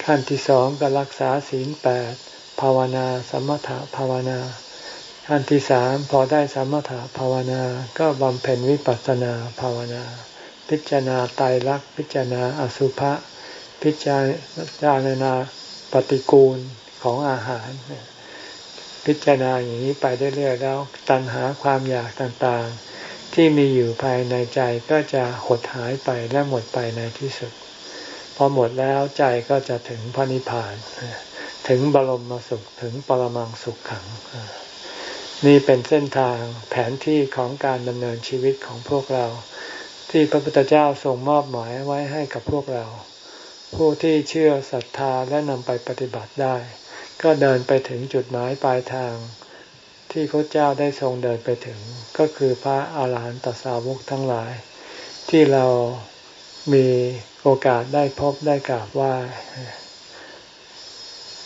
ขั้นที่สองก็รักษาศีลแปดภาวนา สมถะภาวนา ขั้นที่สามพอได้สมถะภาวนา ก็บำเพ็ญวิปัสสนาภาวนา พิจารณาไตรักษ์พิจารณาอสุภะพิจารณาปฏิกูลของอาหาร พิจารณาอย่างนี้ไปเรื่อยๆแล้วตัณหาความอยากต่างๆ ที่มีอยู่ภายในใจก็จะหดหายไปและหมดไปในที่สุด พอหมดแล้วใจก็จะถึงพระนิพพาน ถึงบรมสุขถึงปรมังสุขขัง นี่เป็นเส้นทางแผนที่ของการดำเนินชีวิตของพวกเรา ที่พระพุทธเจ้าทรงมอบหมายไว้ให้กับพวกเรา ผู้ที่เชื่อศรัทธาและนำไปปฏิบัติได้ ก็เดินไปถึงจุดหมายปลายทาง ที่พระเจ้าได้ทรงเดินไปถึง ก็คือพระอาหารหันตสาวกทั้งหลาย ที่เรามีโอกาสได้พบได้กราบว่า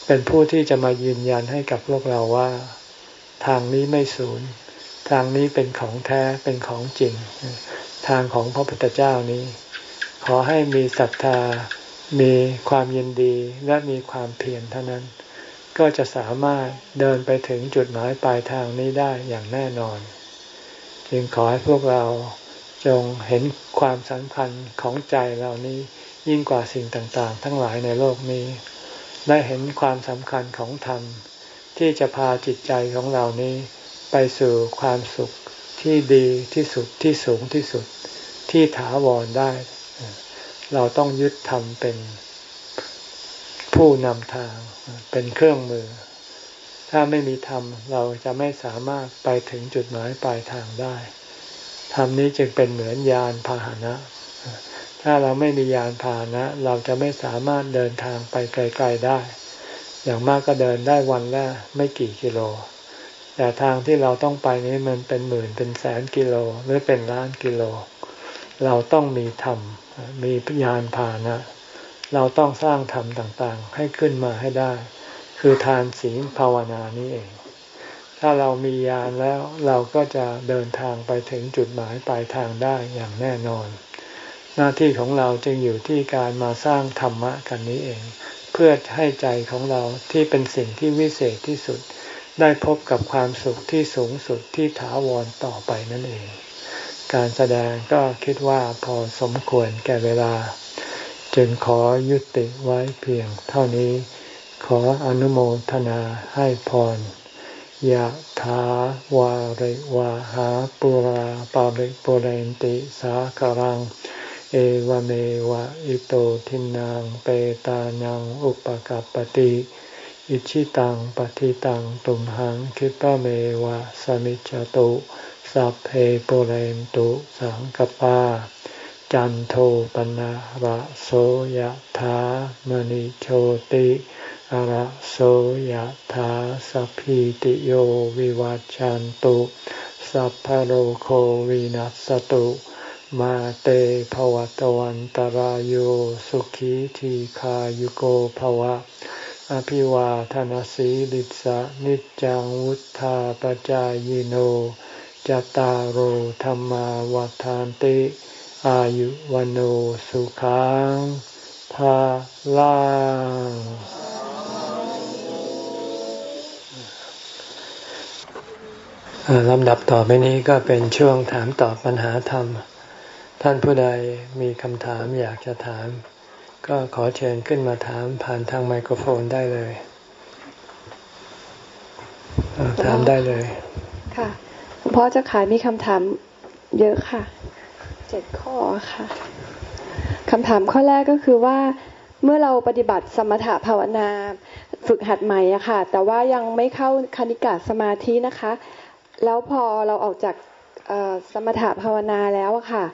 เป็นผู้ที่จะมายืนยันให้กับพวกเราว่า ทางนี้ไม่สูญทางนี้เป็นของแท้เป็นของจริง ทางของพระพุทธเจ้านี้ ขอให้มีศรัทธา มีความยินดีและมีความเพียรเท่านั้น ก็จะสามารถเดินไปถึงจุดหมายปลายทางนี้ได้อย่างแน่นอน จึงขอให้พวกเราจงเห็นความสำคัญของใจเหล่านี้ยิ่งกว่าสิ่งต่างๆ ทั้งหลายในโลกนี้ ได้เห็นความสำคัญของธรรม ที่จะพาจิตใจของเรานี้ ไปสู่ความสุขที่ดีที่สุดที่สูงที่สุดที่ถาวรได้ เราต้องยึดธรรมเป็นผู้นำทางเป็นเครื่องมือ ถ้าไม่มีธรรมเราจะไม่สามารถไปถึงจุดหมายปลายทางได้ธรรมนี้จึงเป็นเหมือนยานพาหนะ ถ้าเราไม่มียานพาหนะ เราจะไม่สามารถเดินทางไปไกล ๆได้ อย่างมากก็เดินได้วันละไม่กี่กิโล แต่ทางที่เราต้องไปนี้มันเป็นหมื่นเป็นแสนกิโลหรือเป็นล้านกิโล เราต้องมีธรรมมียานพาหนะ เราต้องสร้างธรรมต่างๆ ให้ขึ้นมาให้ได้ คือทานศีลภาวนานี้เอง ถ้าเรามียานแล้วเราก็จะเดินทางไปถึงจุดหมายปลายทางได้อย่างแน่นอน หน้าที่ของเราจึงอยู่ที่การมาสร้างธรรมะกันนี้เอง พื่อให้ใจของเราที่เป็นสิ่งที่วิเศษที่สุด ได้พบกับความสุขที่สูงสุดที่ถาวรต่อไปนั่นเอง การแสดงก็คิดว่าพอสมควรแก่เวลา จึงขอยุติไว้เพียงเท่านี้ ขออนุโมทนาให้พรยะถาวาริวะหาปุราปาริปุเรนติสาคารัง เอวเมวะอิโตทินังเปตานังอุปกัปติอิชิตังปฏิตังตุมหังคิปะเมวะสมิจจตุสัพเพปุเรนตุสังกปา จันโทปนะระโสยะถามณิโชติระโสยธาสัพพิติโยวิวัจจันตุสัพพโรโควินัสตุ มาเตภวตวันตารโยสุขีทีขายุโกภวะ อภิวาทานสีลิสะนิจังวุธาปจายโนจตารโหธรรมวาทานติ อายุวันโอสุขังภาลังลำดับต่อไปนี้ก็เป็นช่วงถามตอบปัญหาธรรม ท่านผู้ใดมีคำถามอยากจะถาม ก็ขอเชิญขึ้นมาถามผ่านทางไมโครโฟนได้เลย ถามได้เลย ค่ะพ่อจะขายมีคำถามเยอะค่ะเจ็ดข้อค่ะคำถามข้อแรกก็คือว่าเมื่อเราปฏิบัติสมถะภาวนาฝึกหัดใหม่อะค่ะ แต่ว่ายังไม่เข้าคณิกาสมาธินะคะ แล้วพอเราออกจากสมถะภาวนาแล้วค่ะ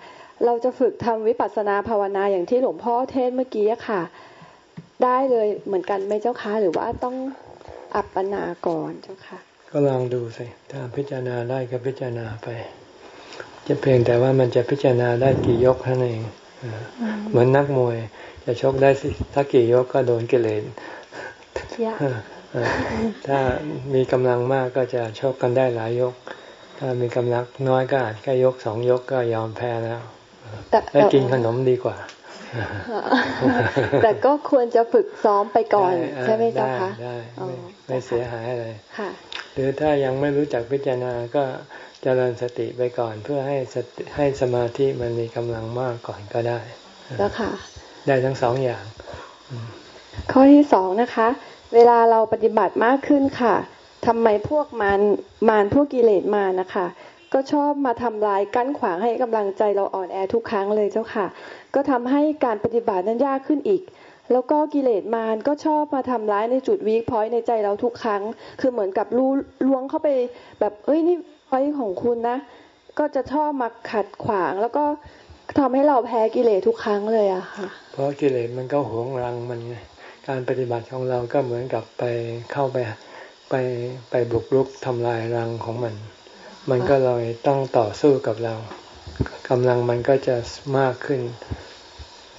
เราจะฝึกทำวิปัสสนาภาวนาอย่างที่หลวงพ่อเทศเมื่อกี้ค่ะ ได้เลยเหมือนกันไหมเจ้าคะหรือว่าต้องอัปปนาก่อนเจ้าค่ะ ก็ลองดูสิถ้าพิจารณาได้ก็พิจารณาไป จะเพียงแต่ว่ามันจะพิจารณาได้กี่ยกเท่านั้นเองเหมือนนักมวย จะชกได้สิถ้ากี่ยกก็โดนกิเลสถ้ามีกำลังมากก็จะชกกันได้หลายยก ถ้ามีกำลังน้อยก็อาจแค่ยกสองยกก็ยอมแพ้แล้ว ได้กินขนมดีกว่า แต่ก็ควรจะฝึกซ้อมไปก่อน ใช่ไหมเจ้าคะได้ไม่เสียหายอะไรหรือถ้ายังไม่รู้จักพิจารณาก็เจริญสติไปก่อน เพื่อให้สติให้สมาธิมันมีกำลังมากก่อนก็ได้แล้วค่ะ ได้ทั้งสองอย่าง ข้อที่สองนะคะ เวลาเราปฏิบัติมากขึ้นค่ะทำไมพวกมารมารพวกกิเลสมานะคะ ก็ชอบมาทำลายกั้นขวางให้กำลังใจเราอ่อนแอทุกครั้งเลยเจ้าค่ะ ก็ทำให้การปฏิบัตินั้นยากขึ้นอีก แล้วก็กิเลสมารก็ชอบมาทำร้ายในจุด weak point ในใจเราทุกครั้ง คือเหมือนกับรู้ล้วงเข้าไป แบบเอ้ยนี่ point ของคุณนะ ก็จะชอบมาขัดขวางแล้วก็ทำให้เราแพ้กิเลสทุกครั้งเลยอะค่ะ เพราะกิเลสมันก็หวงรังมันไงการปฏิบัติของเราก็เหมือนกับไปเข้าไปไปไปบุกรุกทำลายรังของมัน มันก็เลยต้องต่อสู้กับเรากำลังมันก็จะมากขึ้น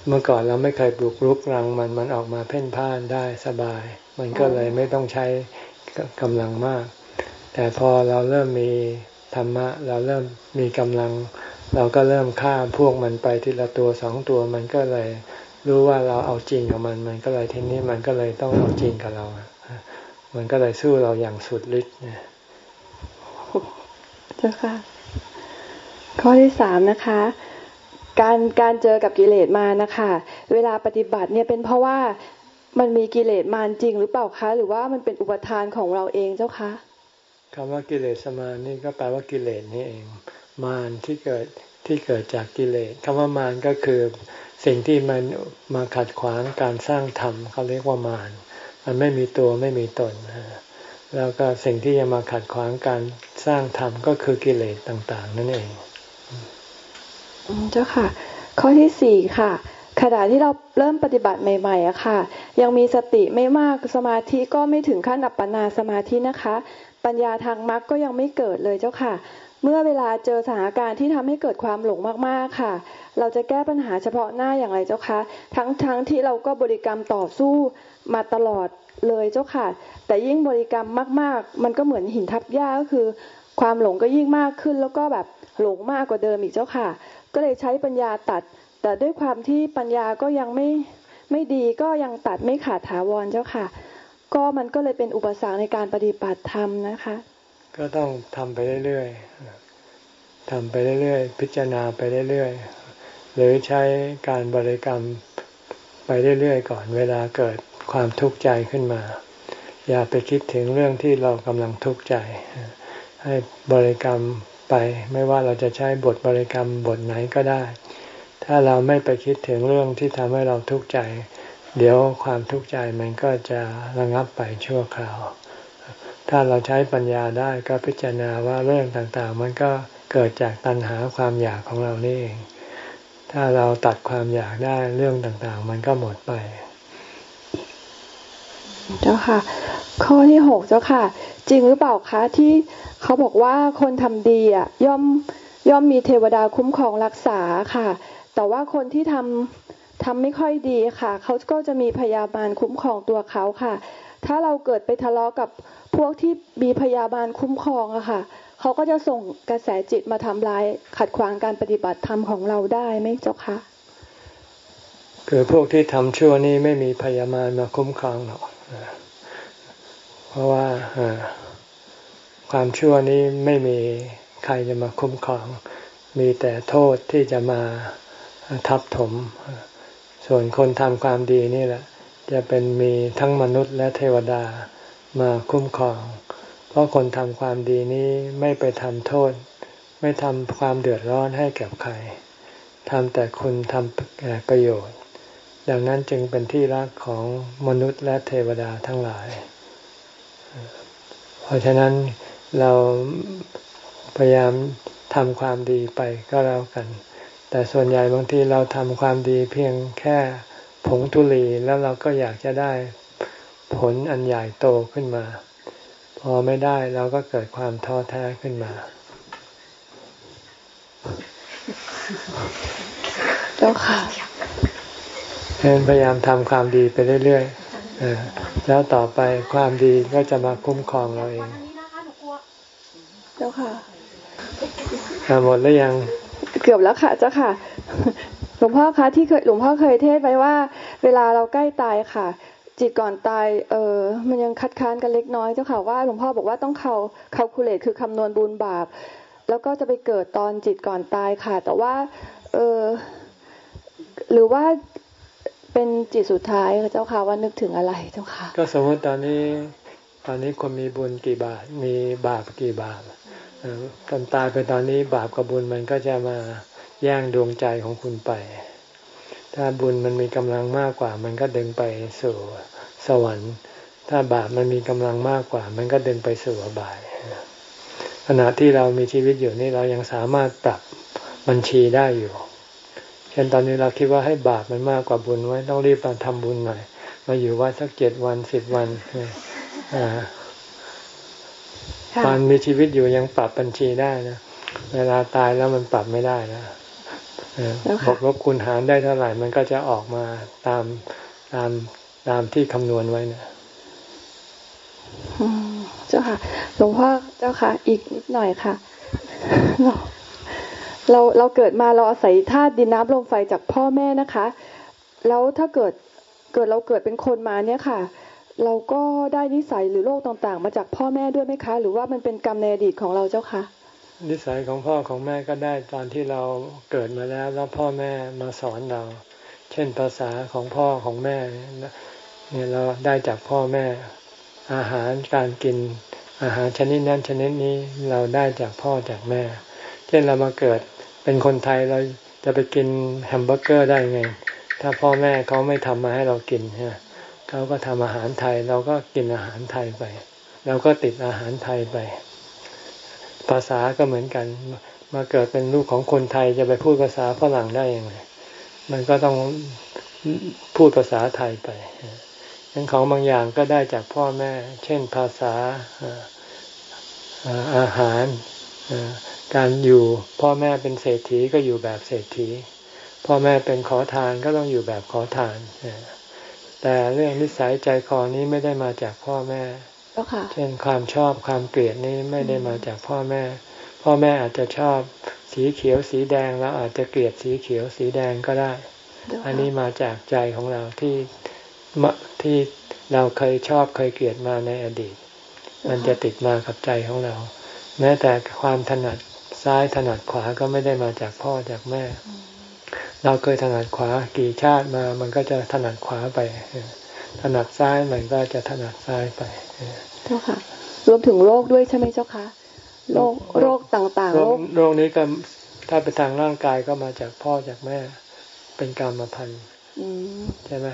เมื่อก่อนเราไม่เคยบุกรุกรังมันมันออกมาเพ่นพ่านได้สบาย มันก็เลยไม่ต้องใช้กำลังมาก แต่พอเราเริ่มมีธรรมะ เราเริ่มมีกำลัง เราก็เริ่มฆ่าพวกมันไปทีละตัวสองตัวมันก็เลยรู้ว่าเราเอาจริงกับมัน มันก็เลยทีนี้มันก็เลยต้องเอาจริงกับเรา มันก็เลยสู้เราอย่างสุดฤทธิ์เนี่ย เจ้าค่ะ ข้อที่สามนะคะ การการเจอกับกิเลสมานะคะ เวลาปฏิบัติเนี่ยเป็นเพราะว่ามันมีกิเลสมาจริงหรือเปล่าคะ หรือว่ามันเป็นอุปทานของเราเองเจ้าคะคำว่ากิเลสมานี่ก็แปลว่ากิเลสนี่เอง มารที่เกิดที่เกิดจากกิเลสคำว่ามารก็คือสิ่งที่มันมาขัดขวางการสร้างธรรมเขาเรียกว่ามารมันไม่มีตัวไม่มีตน แล้วก็สิ่งที่จะมาขัดขวางการสร้างธรรมก็คือกิเลสต่าง ๆ นั่นเองเจ้าค่ะ ข้อที่สี่ค่ะขณะที่เราเริ่มปฏิบัติใหม่ๆอะค่ะ ยังมีสติไม่มากสมาธิก็ไม่ถึงขั้นอัปปนาสมาธินะคะ ปัญญาทางมรรคก็ยังไม่เกิดเลยเจ้าค่ะ เมื่อเวลาเจอสถานการณ์ที่ทำให้เกิดความหลงมากๆค่ะ เราจะแก้ปัญหาเฉพาะหน้าอย่างไรเจ้าคะทั้งทั้งที่เราก็บริกรรมต่อสู้มาตลอด เลยเจ้าค่ะ แต่ยิ่งบริกรรมมาก ๆ มันก็เหมือนหินทับหญ้าก็คือ ความหลงก็ยิ่งมากขึ้น แล้วก็แบบหลงมากกว่าเดิมอีกเจ้าค่ะ ก็เลยใช้ปัญญาตัด แต่ด้วยความที่ปัญญาก็ยังไม่ไม่ดีก็ยังตัดไม่ขาดถาวรเจ้าค่ะ ก็มันก็เลยเป็นอุปสรรคในการปฏิบัติธรรมนะคะ ก็ต้องทำไปเรื่อยๆทำไปเรื่อยๆ พิจารณาไปเรื่อยๆ หรือใช้การบริกรรมไปเรื่อยๆ ก่อนเวลาเกิด ความทุกข์ใจขึ้นมา อย่าไปคิดถึงเรื่องที่เรากำลังทุกข์ใจ ให้บริกรรมไป ไม่ว่าเราจะใช้บทบริกรรมบทไหนก็ได้ ถ้าเราไม่ไปคิดถึงเรื่องที่ทำให้เราทุกข์ใจ เดี๋ยวความทุกข์ใจมันก็จะระงับไปชั่วคราว ถ้าเราใช้ปัญญาได้ก็พิจารณาว่าเรื่องต่างๆ มันก็เกิดจากตัณหาความอยากของเรานี่เองถ้าเราตัดความอยากได้เรื่องต่างๆ มันก็หมดไป เจ้าค่ะ ข้อที่หกเจ้าค่ะ จริงหรือเปล่าคะที่เขาบอกว่าคนทำดีอะย่อมย่อมมีเทวดาคุ้มครองรักษาค่ะ แต่ว่าคนที่ทำทำไม่ค่อยดีค่ะ เขาก็จะมีพยาบาลคุ้มครองตัวเขาค่ะ ถ้าเราเกิดไปทะเลาะกับพวกที่มีพยาบาลคุ้มครองอะค่ะ เขาก็จะส่งกระแสจิตมาทำร้ายขัดขวางการปฏิบัติธรรมของเราได้ไหมเจ้าคะคือพวกที่ทำชั่วนี้ไม่มีพยาบาลมาคุ้มครองหรอก เพราะว่าความชั่วนี้ไม่มีใครจะมาคุ้มครอง มีแต่โทษที่จะมาทับถม ส่วนคนทำความดีนี่แหละ จะเป็นมีทั้งมนุษย์และเทวดามาคุ้มครอง เพราะคนทำความดีนี้ไม่ไปทำโทษ ไม่ทำความเดือดร้อนให้แก่ใครทำแต่คุณทำประโยชน์ ดังนั้นจึงเป็นที่รักของมนุษย์และเทวดาทั้งหลาย เพราะฉะนั้นเราพยายามทำความดีไปก็แล้วกัน แต่ส่วนใหญ่บางทีเราทำความดีเพียงแค่ผงทุลีแล้วเราก็อยากจะได้ผลอันใหญ่โตขึ้นมา พอไม่ได้เราก็เกิดความท้อแท้ขึ้นมา เจ้าค่ะ พยายามทำความดีไปเรื่อยๆแล้วต่อไปความดีก็จะมาคุ้มครองเราเองเจ้าค่ะหมดแล้วยัง เกือบแล้วค่ะ เจ้าค่ะ หลวงพ่อคะที่เคยหลวงพ่อเคยเทศไว้ว่า เวลาเราใกล้ตายค่ะ จิตก่อนตาย เออมันยังคัดค้านกันเล็กน้อยเจ้าค่ะว่าหลวงพ่อบอกว่าต้องเขาเขาคูเลตคือคำนวณบุญบาป แล้วก็จะไปเกิดตอนจิตก่อนตายค่ะ แต่ว่า เออหรือว่า เป็นจิตสุดท้ายเจ้าค่ะว่านึกถึงอะไรเจ้าค่ะ ก็สมมติตอนนี้ตอนนี้คนมีบุญกี่บาทมีบาปกี่บาปตอนตายไปตอนนี้บาปกับบุญมันก็จะมาแย่งดวงใจของคุณไป ถ้าบุญมันมีกำลังมากกว่า มันก็ดึงไปสู่สวรรค์ ถ้าบาปมันมีกำลังมากกว่า มันก็ดึงไปสู่อบายขณะที่เรามีชีวิตอยู่นี่เรายังสามารถปรับบัญชีได้อยู่ เช่นตอนนี้เราคิดว่าให้บาปมันมากกว่าบุญไว้ต้องรีบมาทำบุญหน่อย มาอยู่วัดสักเจ็ดวันสิบวันอ่าตอนมีชีวิตอยู่ยังปรับบัญชีได้นะเวลาตายแล้วมันปรับไม่ได้นะบอกลบคูณหารได้เท่าไหร่มันก็จะออกมาตามตามตามที่คำนวณไว้นะเจ้าค่ะ หลวงพ่อเจ้าค่ะ อีกนิดหน่อยค่ะ เราเราเกิดมาเราอาศัยธาตุดินน้ำลมไฟจากพ่อแม่นะคะ แล้วถ้าเกิดเกิดเราเกิดเป็นคนมาเนี่ยค่ะ เราก็ได้นิสัยหรือโรคต่างๆ มาจากพ่อแม่ด้วยไหมคะ หรือว่ามันเป็นกรรมในอดีตของเราเจ้าคะนิสัยของพ่อของแม่ก็ได้ตอนที่เราเกิดมาแล้วแล้วพ่อแม่มาสอนเรา เช่นภาษาของพ่อของแม่เนี่ยเราได้จากพ่อแม่ อาหารการกินอาหารชนิดนั้นชนิดนี้เราได้จากพ่อจากแม่ เช่นเรามาเกิด เป็นคนไทยเราจะไปกินแฮมเบอร์เกอร์ได้ไง ถ้าพ่อแม่เขาไม่ทำมาให้เรากินใช่ไหมเขาก็ทำอาหารไทย เราก็กินอาหารไทยไปเราก็ติดอาหารไทยไป ภาษาก็เหมือนกัน มาเกิดเป็นลูกของคนไทยจะไปพูดภาษาฝรั่งได้ยังไงมันก็ต้องพูดภาษาไทยไปยังของบางอย่างก็ได้จากพ่อแม่ เช่นภาษาอาหาร การอยู่พ่อแม่เป็นเศรษฐีก็อยู่แบบเศรษฐี พ่อแม่เป็นขอทานก็ต้องอยู่แบบขอทาน แต่เรื่องนิสัยใจคอนี้ไม่ได้มาจากพ่อแม่เช่นความชอบความเกลียดนี้ไม่ได้มาจากพ่อแม่ พ่อแม่อาจจะชอบสีเขียวสีแดงแล้วอาจจะเกลียดสีเขียวสีแดงก็ได้ อันนี้มาจากใจของเราที่ที่เราเคยชอบเคยเกลียดมาในอดีต มันจะติดมากับใจของเรา แม้แต่ความถนัด ซ้ายถนัดขวาก็ไม่ได้มาจากพ่อจากแม่ เราเคยถนัดขวากี่ชาติมา มันก็จะถนัดขวาไป ถนัดซ้ายมันก็จะถนัดซ้ายไปเจ้าค่ะ รวมถึงโรคด้วยใช่ไหมเจ้าคะโรคโรคต่างๆโรคโรคนี้ก็ถ้าไปทางร่างกายก็มาจากพ่อจากแม่ เป็นกรรมพันธุ์ใช่ไหม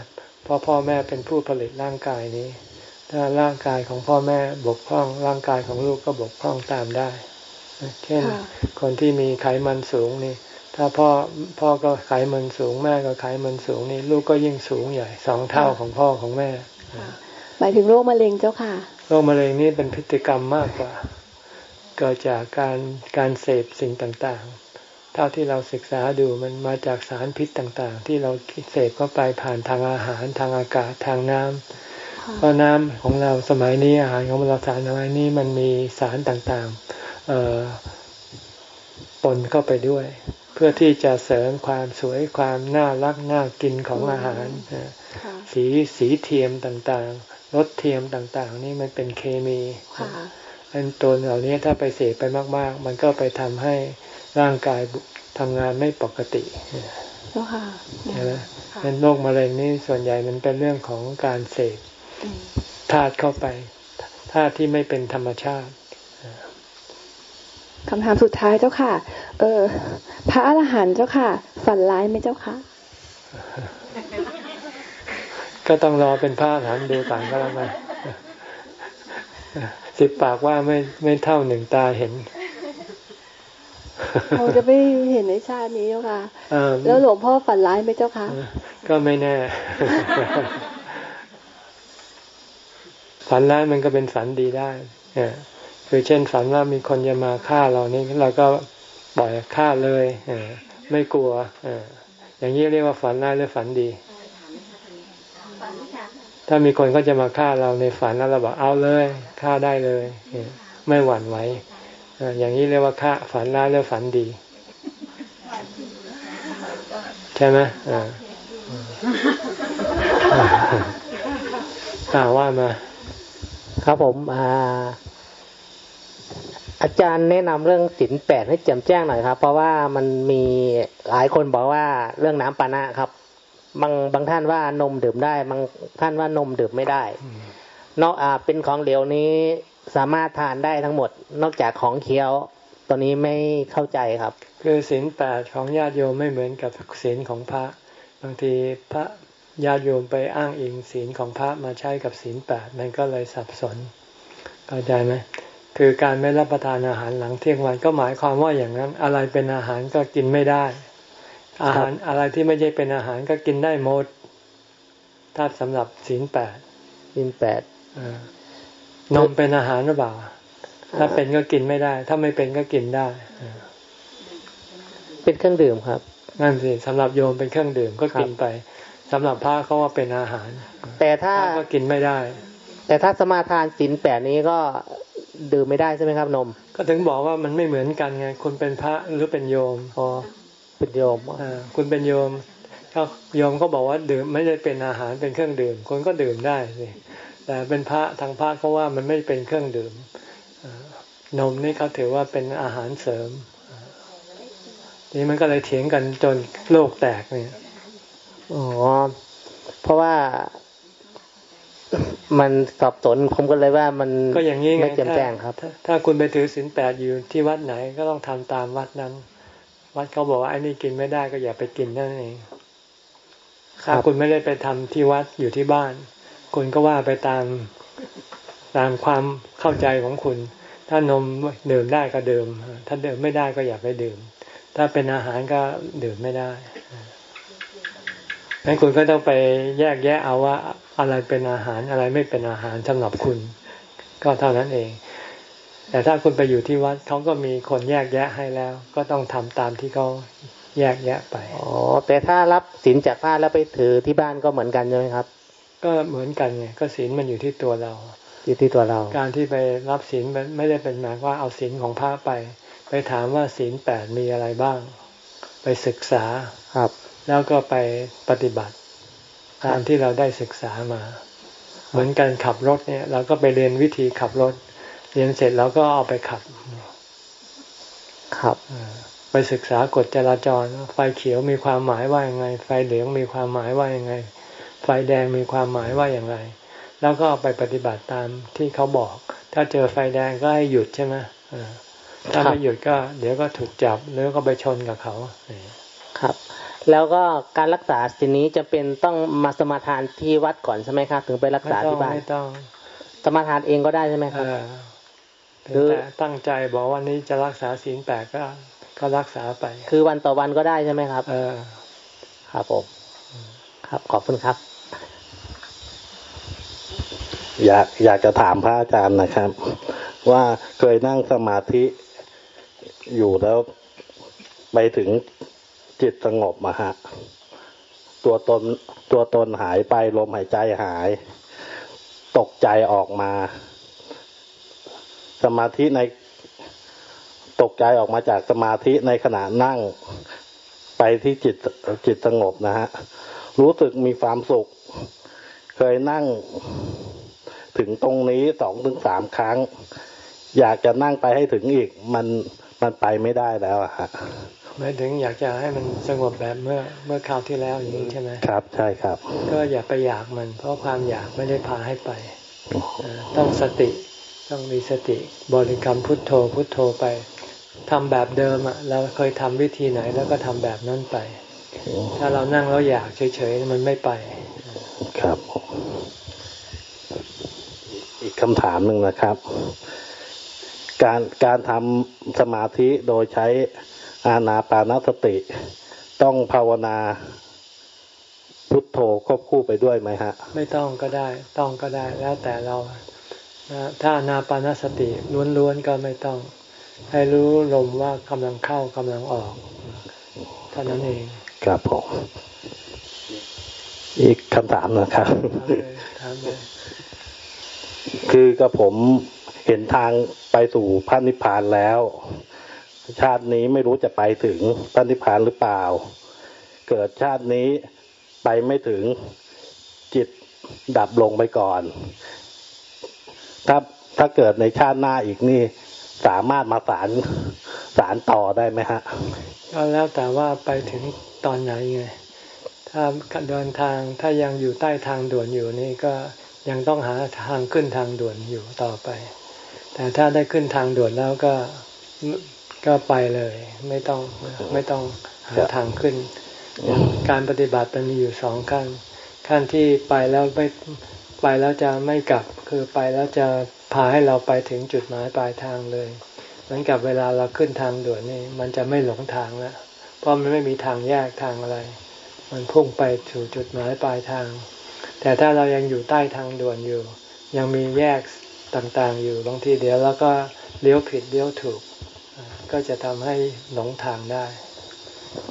พ่อพ่อแม่เป็นผู้ผลิตร่างกายนี้ ถ้าร่างกายของพ่อแม่บกพร่องร่างกายของลูกก็บกพร่องตามได้ เช่นคนที่มีไขมันสูงนี่ ถ้าพ่อพ่อก็ไขมันสูงแม่ก็ไขมันสูงนี่ ลูกก็ยิ่งสูงใหญ่สองเท่าของพ่อของแม่หมายถึงโรคมะเร็งเจ้าค่ะโรคมะเร็งนี่เป็นพฤติกรรมมากกว่า เกิดจากการการเสพสิ่งต่างๆ เท่าที่เราศึกษาดูมันมาจากสารพิษต่างๆ ที่เราเสพเข้าไปผ่านทางอาหารทางอากาศทางน้ำเพราะน้ำของเราสมัยนี้อาหารของเราสารสมัยนี้มันมีสารต่างๆ ปนเข้าไปด้วย เพื่อที่จะเสริมความสวยความน่ารักน่ากินของอาหาร สีสีเทียมต่างๆรสเทียมต่างๆ นี่มันเป็นเคมีอันตัวเหล่านี้ถ้าไปเสพไปมาก ๆ มันก็ไปทำให้ร่างกายทำงานไม่ปกติใช่ไหมเป็นโรคมะเร็งนี่ส่วนใหญ่มันเป็นเรื่องของการเสพธาตุเข้าไปธาตุที่ไม่เป็นธรรมชาติ คำถามสุดท้ายเจ้าค่ะ เออ พระอรหันต์เจ้าค่ะ ฝันร้ายไหมเจ้าค่ะ ก็ต้องรอเป็นพระอรหันต์ดูต่างก็แล้วกันสิบปากว่าไม่ไม่เท่าหนึ่งตาเห็นเราจะไม่เห็นในชาตินี้เจ้าค่ะแล้วหลวงพ่อฝันร้ายไหมเจ้าค่ะ ก็ไม่แน่ ฝันร้ายมันก็เป็นฝันดีได้ คือเช่นฝันว่ามีคนจะมาฆ่าเรานี่เราก็ปล่อยฆ่าเลยไม่กลัวอย่างนี้เรียกว่าฝันร้ายหรือฝันดี ถ้ามีคนก็จะมาฆ่าเราในฝันแล้วเราบอกเอาเลยฆ่าได้เลยไม่หวั่นไหวอย่างนี้เรียกว่าฆ่าฝันร้ายหรือฝันดี ใช่ไหมอ่าอ่าว่ามา ครับผมอ่า อาจารย์แนะนำเรื่องสินแปดให้แจ่มแจ้งหน่อยครับ เพราะว่ามันมีหลายคนบอกว่าเรื่องน้ำปานะครับ บางบางท่านว่านมดื่มได้ บางท่านว่านมดื่มไม่ได้นอกอ่าเป็นของเหลวนี้สามารถทานได้ทั้งหมด นอกจากของเคี้ยวตอนนี้ไม่เข้าใจครับ คือศีลแปดของญาติโยมไม่เหมือนกับศีลของพระ บางทีพระญาติโยมไปอ้างอิงศีลของพระมาใช้กับศีลแปดมันก็เลยสับสนเข้าใจไหม คือการไม่รับประทานอาหารหลังเที่ยงวันก็หมายความว่าอย่างนั้น อะไรเป็นอาหารก็กินไม่ได้ อาหารอะไรที่ไม่ใช่เป็นอาหารก็กินได้หมดถ้าสำหรับศีลแปดศีลแปดนมเป็นอาหารหรือเปล่า ถ้าเป็นก็กินไม่ได้ ถ้าไม่เป็นก็กินได้เป็นเครื่องดื่มครับนั่นสิสำหรับโยมเป็นเครื่องดื่มก็กินไปสำหรับพระเขาว่าเป็นอาหาร แต่ถ้าก็กินไม่ได้ แต่ถ้าสมาทานศีลแปดนี้ก็ ดื่มไม่ได้ใช่ไหมครับนม ก็ถึงบอกว่ามันไม่เหมือนกันไงคุณเป็นพระหรือเป็นโยมพอเป็นโยมคุณเป็นโยมถ้าโยมเขาบอกว่าดื่มไม่ได้เป็นอาหารเป็นเครื่องดื่มคนก็ดื่มได้สิแต่เป็นพระทางพระเขาว่ามันไม่เป็นเครื่องดื่มนมนี่เขาถือว่าเป็นอาหารเสริมนี่มันก็เลยเถียงกันจนโลกแตกเนี่ยอ๋อเพราะว่า มันสับสนผมก็เลยว่ามันก็อย่างนี้ไงไม่แจ่มแจ้งครับ ถ้าคุณไปถือศีลแปดอยู่ที่วัดไหนก็ต้องทำตามวัดนั้น วัดเขาบอกว่าไอ้นี่กินไม่ได้ก็อย่าไปกินนั่นเองถ้าคุณไม่ได้ไปทำที่วัดอยู่ที่บ้าน คุณก็ว่าไปตามตามความเข้าใจของคุณ ถ้านมดื่มได้ก็ดื่มถ้าดื่มไม่ได้ก็อย่าไปดื่ม ถ้าเป็นอาหารก็ดื่มไม่ได้งั้นคุณก็ต้องไปแยกแยะเอาว่า อะไรเป็นอาหารอะไรไม่เป็นอาหารสำหรับคุณ ก็เท่านั้นเอง แต่ถ้าคุณไปอยู่ที่วัดเขาก็มีคนแยกแยะให้แล้ว ก็ต้องทำตามที่เขาแยกแยะไปอ๋อแต่ถ้ารับศีลจากพระแล้วไปถือที่บ้านก็เหมือนกันใช่ไหมครับ ก็เหมือนกันไงก็ศีลมันอยู่ที่ตัวเราอยู่ที่ตัวเรา การที่ไปรับศีลไม่ได้เป็นหมายว่าเอาศีลของพระไป ไปถามว่าศีลแปดมีอะไรบ้าง ไปศึกษาครับ แล้วก็ไปปฏิบัติ ตามที่เราได้ศึกษามา เหมือนการขับรถเนี่ย เราก็ไปเรียนวิธีขับรถ เรียนเสร็จแล้วก็เอาไปขับขับไปศึกษากฎจราจร ไฟเขียวมีความหมายว่าอย่างไง ไฟเหลืองมีความหมายว่าอย่างไง ไฟแดงมีความหมายว่าอย่างไร แล้วก็ไปปฏิบัติตามที่เขาบอก ถ้าเจอไฟแดงก็ให้หยุดใช่ไหมถ้าไม่หยุดก็ เดี๋ยวก็ถูกจับแล้วก็ไปชนกับเขาครับ แล้วก็การรักษาสินี้จะเป็นต้องมาสมาทานที่วัดก่อนใช่ไหมครับ ถึงไปรักษาที่บ้านไม่ต้องสมาทานเองก็ได้ใช่ไหมครับคือตั้งใจบอกวันนี้จะรักษาศีลแปดก็ก็รักษาไป คือวันต่อวันก็ได้ใช่ไหมครับ เออ ครับผมครับขอบคุณครับ อยากอยากจะถามพระอาจารย์นะครับ ว่าเคยนั่งสมาธิอยู่แล้วไปถึง จิตสงบมาฮะ ตัวตนตัวตนหายไปลมหายใจหาย ตกใจออกมา สมาธิในตกใจออกมาจากสมาธิในขณะนั่ง ไปที่จิตจิตสงบนะฮะ รู้สึกมีความสุข เคยนั่งถึงตรงนี้สองถึงสามครั้ง อยากจะนั่งไปให้ถึงอีก มันมันไปไม่ได้แล้วอะฮะ หมายถึงอยากจะให้มันสงบแบบเมื่อเมื่อคราวที่แล้วอย่างนี้ใช่ไหมครับ ใช่ครับ ก็อย่าไปอยากมัน เพราะความอยากไม่ได้พาให้ไปต้องสติต้องมีสติบริกรรมพุทโธพุทโธไปทำแบบเดิมอะเราเคยทำวิธีไหนแล้วก็ทำแบบนั้นไป ถ้าเรานั่งแล้วอยากเฉยๆมันไม่ไป ครับ อีกคำถามหนึ่งนะครับ การการทำสมาธิโดยใช้ อานาปานสติ ต้องภาวนาพุทโธควบคู่ไปด้วยไหมฮะ ไม่ต้องก็ได้ ต้องก็ได้ แล้วแต่เราถ้าอานาปานสติล้วนๆก็ไม่ต้อง ให้รู้ลมว่ากำลังเข้ากำลังออกเท่านั้นเองครับผมอีกคำถามนะครับคือกับผมเห็นทางไปสู่พระนิพพานแล้ว ชาตินี้ไม่รู้จะไปถึงพระนิพพานหรือเปล่า เกิดชาตินี้ไปไม่ถึงจิตดับลงไปก่อน ถ้าถ้าเกิดในชาติหน้าอีกนี่สามารถมาสารสารต่อได้ไหมฮะ ก็แล้วแต่ว่าไปถึงตอนไหนไง ถ้าเดินทางถ้ายังอยู่ใต้ทางด่วนอยู่นี่ก็ยังต้องหาทางขึ้นทางด่วนอยู่ต่อไป แต่ถ้าได้ขึ้นทางด่วนแล้วก็ ก็ไปเลย ไม่ต้องไม่ต้องหาทางขึ้น การปฏิบัติมันมีอยู่สองขั้น ขั้นที่ไปแล้วไม่ไปแล้วจะไม่กลับ คือไปแล้วจะพาให้เราไปถึงจุดหมายปลายทางเลยเหมือนกับเวลาเราขึ้นทางด่วนนี่มันจะไม่หลงทางแล้วเพราะมันไม่มีทางแยกทางอะไร มันพุ่งไปสู่จุดหมายปลายทาง แต่ถ้าเรายังอยู่ใต้ทางด่วนอยู่ ยังมีแยกต่างๆอยู่บางทีเดี๋ยวแล้วก็เลี้ยวผิดเลี้ยวถูก ก็จะทำให้หลงทางได้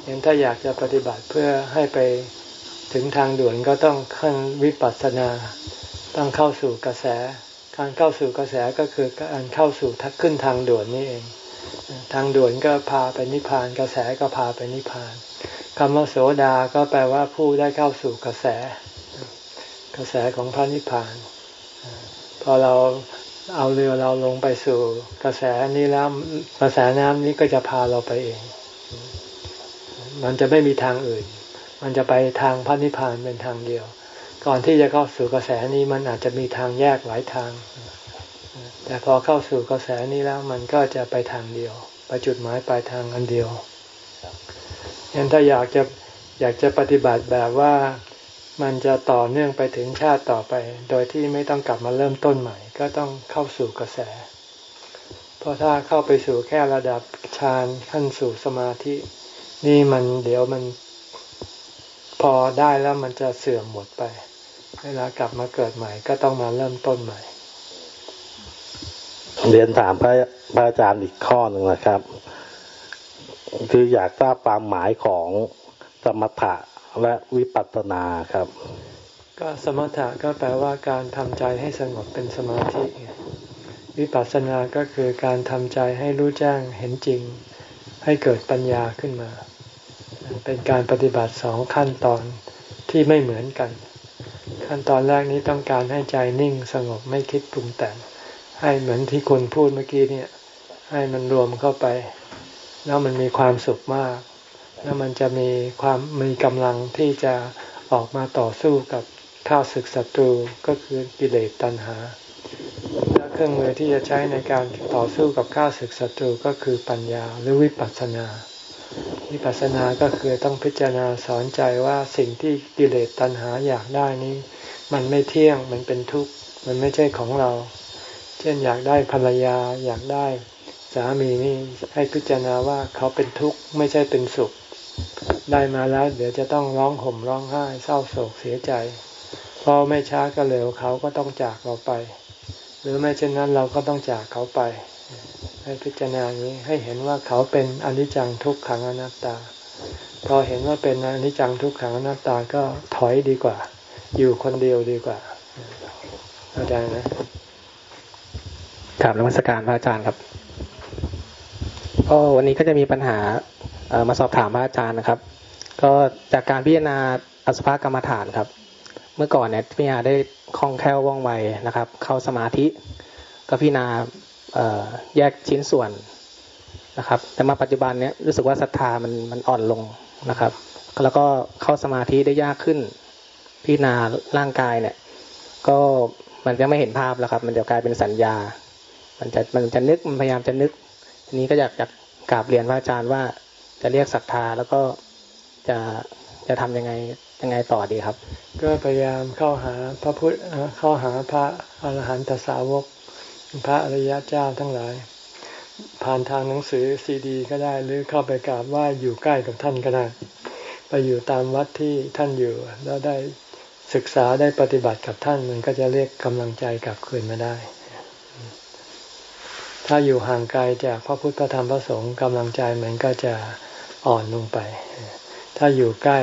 ยังถ้าอยากจะปฏิบัติเพื่อให้ไปถึงทางด่วนก็ต้องขั้นวิปัสสนา ต้องเข้าสู่กระแส การเข้าสู่กระแสก็คือการเข้าสู่ทักขึ้นทางด่วนนี่เอง ทางด่วนก็พาไปนิพพาน กระแสก็พาไปนิพพานคำว่าโสดาก็แปลว่าผู้ได้เข้าสู่กระแส กระแสของพระนิพพาน พอเรา เอาเรือเราลงไปสู่กระแสนี้แล้วกระแสน้ำนี้ก็จะพาเราไปเอง มันจะไม่มีทางอื่น มันจะไปทางพระนิพพานเป็นทางเดียว ก่อนที่จะเข้าสู่กระแสนี้มันอาจจะมีทางแยกหลายทาง แต่พอเข้าสู่กระแสนี้แล้วมันก็จะไปทางเดียว ไปจุดหมายปลายทางอันเดียวยังถ้าอยากจะอยากจะปฏิบัติแบบว่ามันจะต่อเนื่องไปถึงชาติต่อไป โดยที่ไม่ต้องกลับมาเริ่มต้นใหม่ ก็ต้องเข้าสู่กระแส เพราะถ้าเข้าไปสู่แค่ระดับฌานขั้นสู่สมาธิ นี่มันเดี๋ยวมันพอได้แล้วมันจะเสื่อมหมดไป เวลากลับมาเกิดใหม่ ก็ต้องมาเริ่มต้นใหม่ เรียนถามพระพระอาจารย์อีกข้อหนึ่งนะครับ คืออยากทราบความหมายของสมถะและวิปัสสนาครับ ก็สมถะก็แปลว่าการทำใจให้สงบเป็นสมาธิ วิปัสสนาก็คือการทำใจให้รู้แจ้งเห็นจริง ให้เกิดปัญญาขึ้นมา เป็นการปฏิบัติสองขั้นตอนที่ไม่เหมือนกัน ขั้นตอนแรกนี้ต้องการให้ใจนิ่งสงบไม่คิดปรุงแต่ง ให้เหมือนที่คุณพูดเมื่อกี้เนี่ย ให้มันรวมเข้าไป แล้วมันมีความสุขมาก แล้วมันจะมีความมีกำลังที่จะออกมาต่อสู้กับ ข้าศึกศัตรูก็คือกิเลสตัณหา และเครื่องมือที่จะใช้ในการต่อสู้กับข้าศึกศัตรูก็คือปัญญาหรือวิปัสสนา วิปัสสนาก็คือต้องพิจารณาสอนใจว่าสิ่งที่กิเลสตัณหาอยากได้นี้ มันไม่เที่ยงมันเป็นทุกข์มันไม่ใช่ของเรา เช่นอยากได้ภรรยาอยากได้สามีนี่ให้พิจารณาว่าเขาเป็นทุกข์ไม่ใช่เป็นสุข ได้มาแล้ว เดี๋ยวจะต้องร้องห่มร้องไห้เศร้าโศกเสียใจ พอไม่ช้าก็เร็วเขาก็ต้องจากเราไป หรือไม่เช่นนั้นเราก็ต้องจากเขาไป ให้พิจารณาอย่างนี้ให้เห็นว่าเขาเป็นอนิจจังทุกขังอนัตตา พอเห็นว่าเป็นอนิจจังทุกขังอนัตตาก็ถอยดีกว่า อยู่คนเดียวดีกว่าเข้าใจไหมกราบนมัสการพระอาจารย์ครับก็วันนี้ก็จะมีปัญหามาสอบถามพระอาจารย์นะครับ ก็จากการพิจารณาอสุภกรรมฐานครับ เมื่อก่อนเนี่ยพิจารณาได้คล่องแคล่วว่องไวนะครับ เข้าสมาธิ ก็พิจารณาแยกชิ้นส่วนนะครับ แต่มาปัจจุบันเนี้ยรู้สึกว่าศรัทธามันมันอ่อนลงนะครับ แล้วก็เข้าสมาธิได้ยากขึ้นพิจารณาร่างกายเนี่ย ก็มันจะไม่เห็นภาพแล้วครับ มันจะกลายเป็นสัญญา มันจะมันจะนึกมันพยายามจะนึกทีนี้ก็อยากอยากกราบเรียนพระอาจารย์ว่าจะเรียกศรัทธาแล้วก็จะจะทํำยังไง ยังไงต่อดีครับ ก็พยายามเข้าหาพระพุทธเข้าหาพระอรหันตสาวก พระอริยเจ้าทั้งหลาย ผ่านทางหนังสือซีดี ก็ได้หรือเข้าไปกราบว่าอยู่ใกล้กับท่านก็ได้ ไปอยู่ตามวัดที่ท่านอยู่ แล้วได้ศึกษาได้ปฏิบัติกับท่านมันก็จะเรียกกำลังใจกลับคืนมาได้ ถ้าอยู่ห่างไกลจากพระพุทธพระธรรมพระสงฆ์กำลังใจมันก็จะอ่อนลงไป ถ้าอยู่ใกล้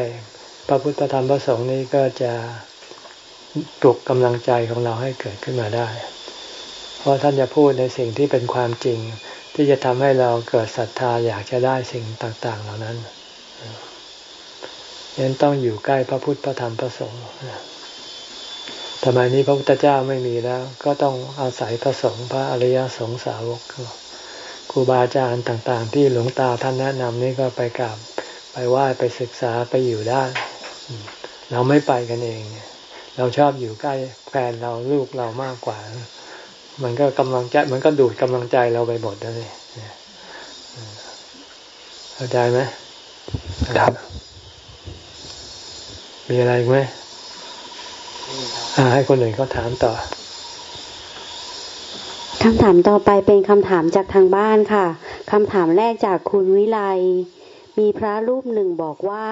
ระพุทธธรรมพระสงฆ์นี้ก็จะปลุกกำลังใจของเราให้เกิดขึ้นมาได้ เพราะท่านจะพูดในสิ่งที่เป็นความจริง ที่จะทำให้เราเกิดศรัทธาอยากจะได้สิ่งต่าง ๆ เหล่านั้นยังต้องอยู่ใกล้พระพุทธพระธรรมพระสงฆ์สมัยนี้พระพุทธเจ้าไม่มีแล้ว ก็ต้องอาศัยพระสงฆ์พระอริยสงสาวกครูบาอาจารย์ต่าง ๆ ที่หลวงตาท่านแนะนำนี่ก็ไปกราบไปไหว้ไปศึกษาไปอยู่ได้ เราไม่ไปกันเอง เราชอบอยู่ใกล้แฟนเราลูกเรามากกว่า มันก็กำลังใจมันก็ดูดกำลังใจเราไปหมดเลยเข้าใจไหมครับ มีอะไรไหมให้คนอื่นเขาถามต่อคำถามต่อไปเป็นคำถามจากทางบ้านค่ะ คำถามแรกจากคุณวิไล มีพระรูปหนึ่งบอกว่า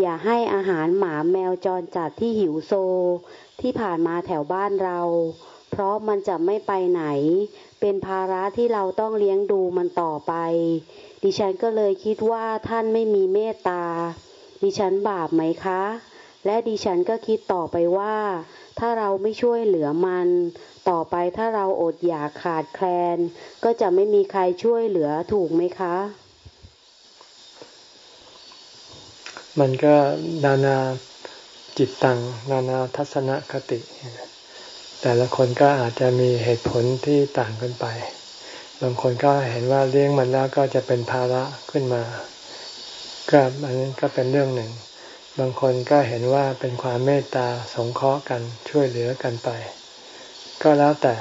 อย่าให้อาหารหมาแมวจรจัดที่หิวโซ ที่ผ่านมาแถวบ้านเรา เพราะมันจะไม่ไปไหน เป็นภาระที่เราต้องเลี้ยงดูมันต่อไป ดิฉันก็เลยคิดว่าท่านไม่มีเมตตา ดิฉันบาปไหมคะ และดิฉันก็คิดต่อไปว่า ถ้าเราไม่ช่วยเหลือมัน ต่อไปถ้าเราอดอยากขาดแคลน ก็จะไม่มีใครช่วยเหลือถูกไหมคะ มันก็นานาจิตตังนานาทัศนคติ แต่ละคนก็อาจจะมีเหตุผลที่ต่างกันไป บางคนก็เห็นว่าเลี้ยงมันแล้วก็จะเป็นภาระขึ้นมา ก็อันนี้นก็เป็นเรื่องหนึ่ง บางคนก็เห็นว่าเป็นความเมตตาสงเคราะห์กันช่วยเหลือกันไป ก็แล้วแต่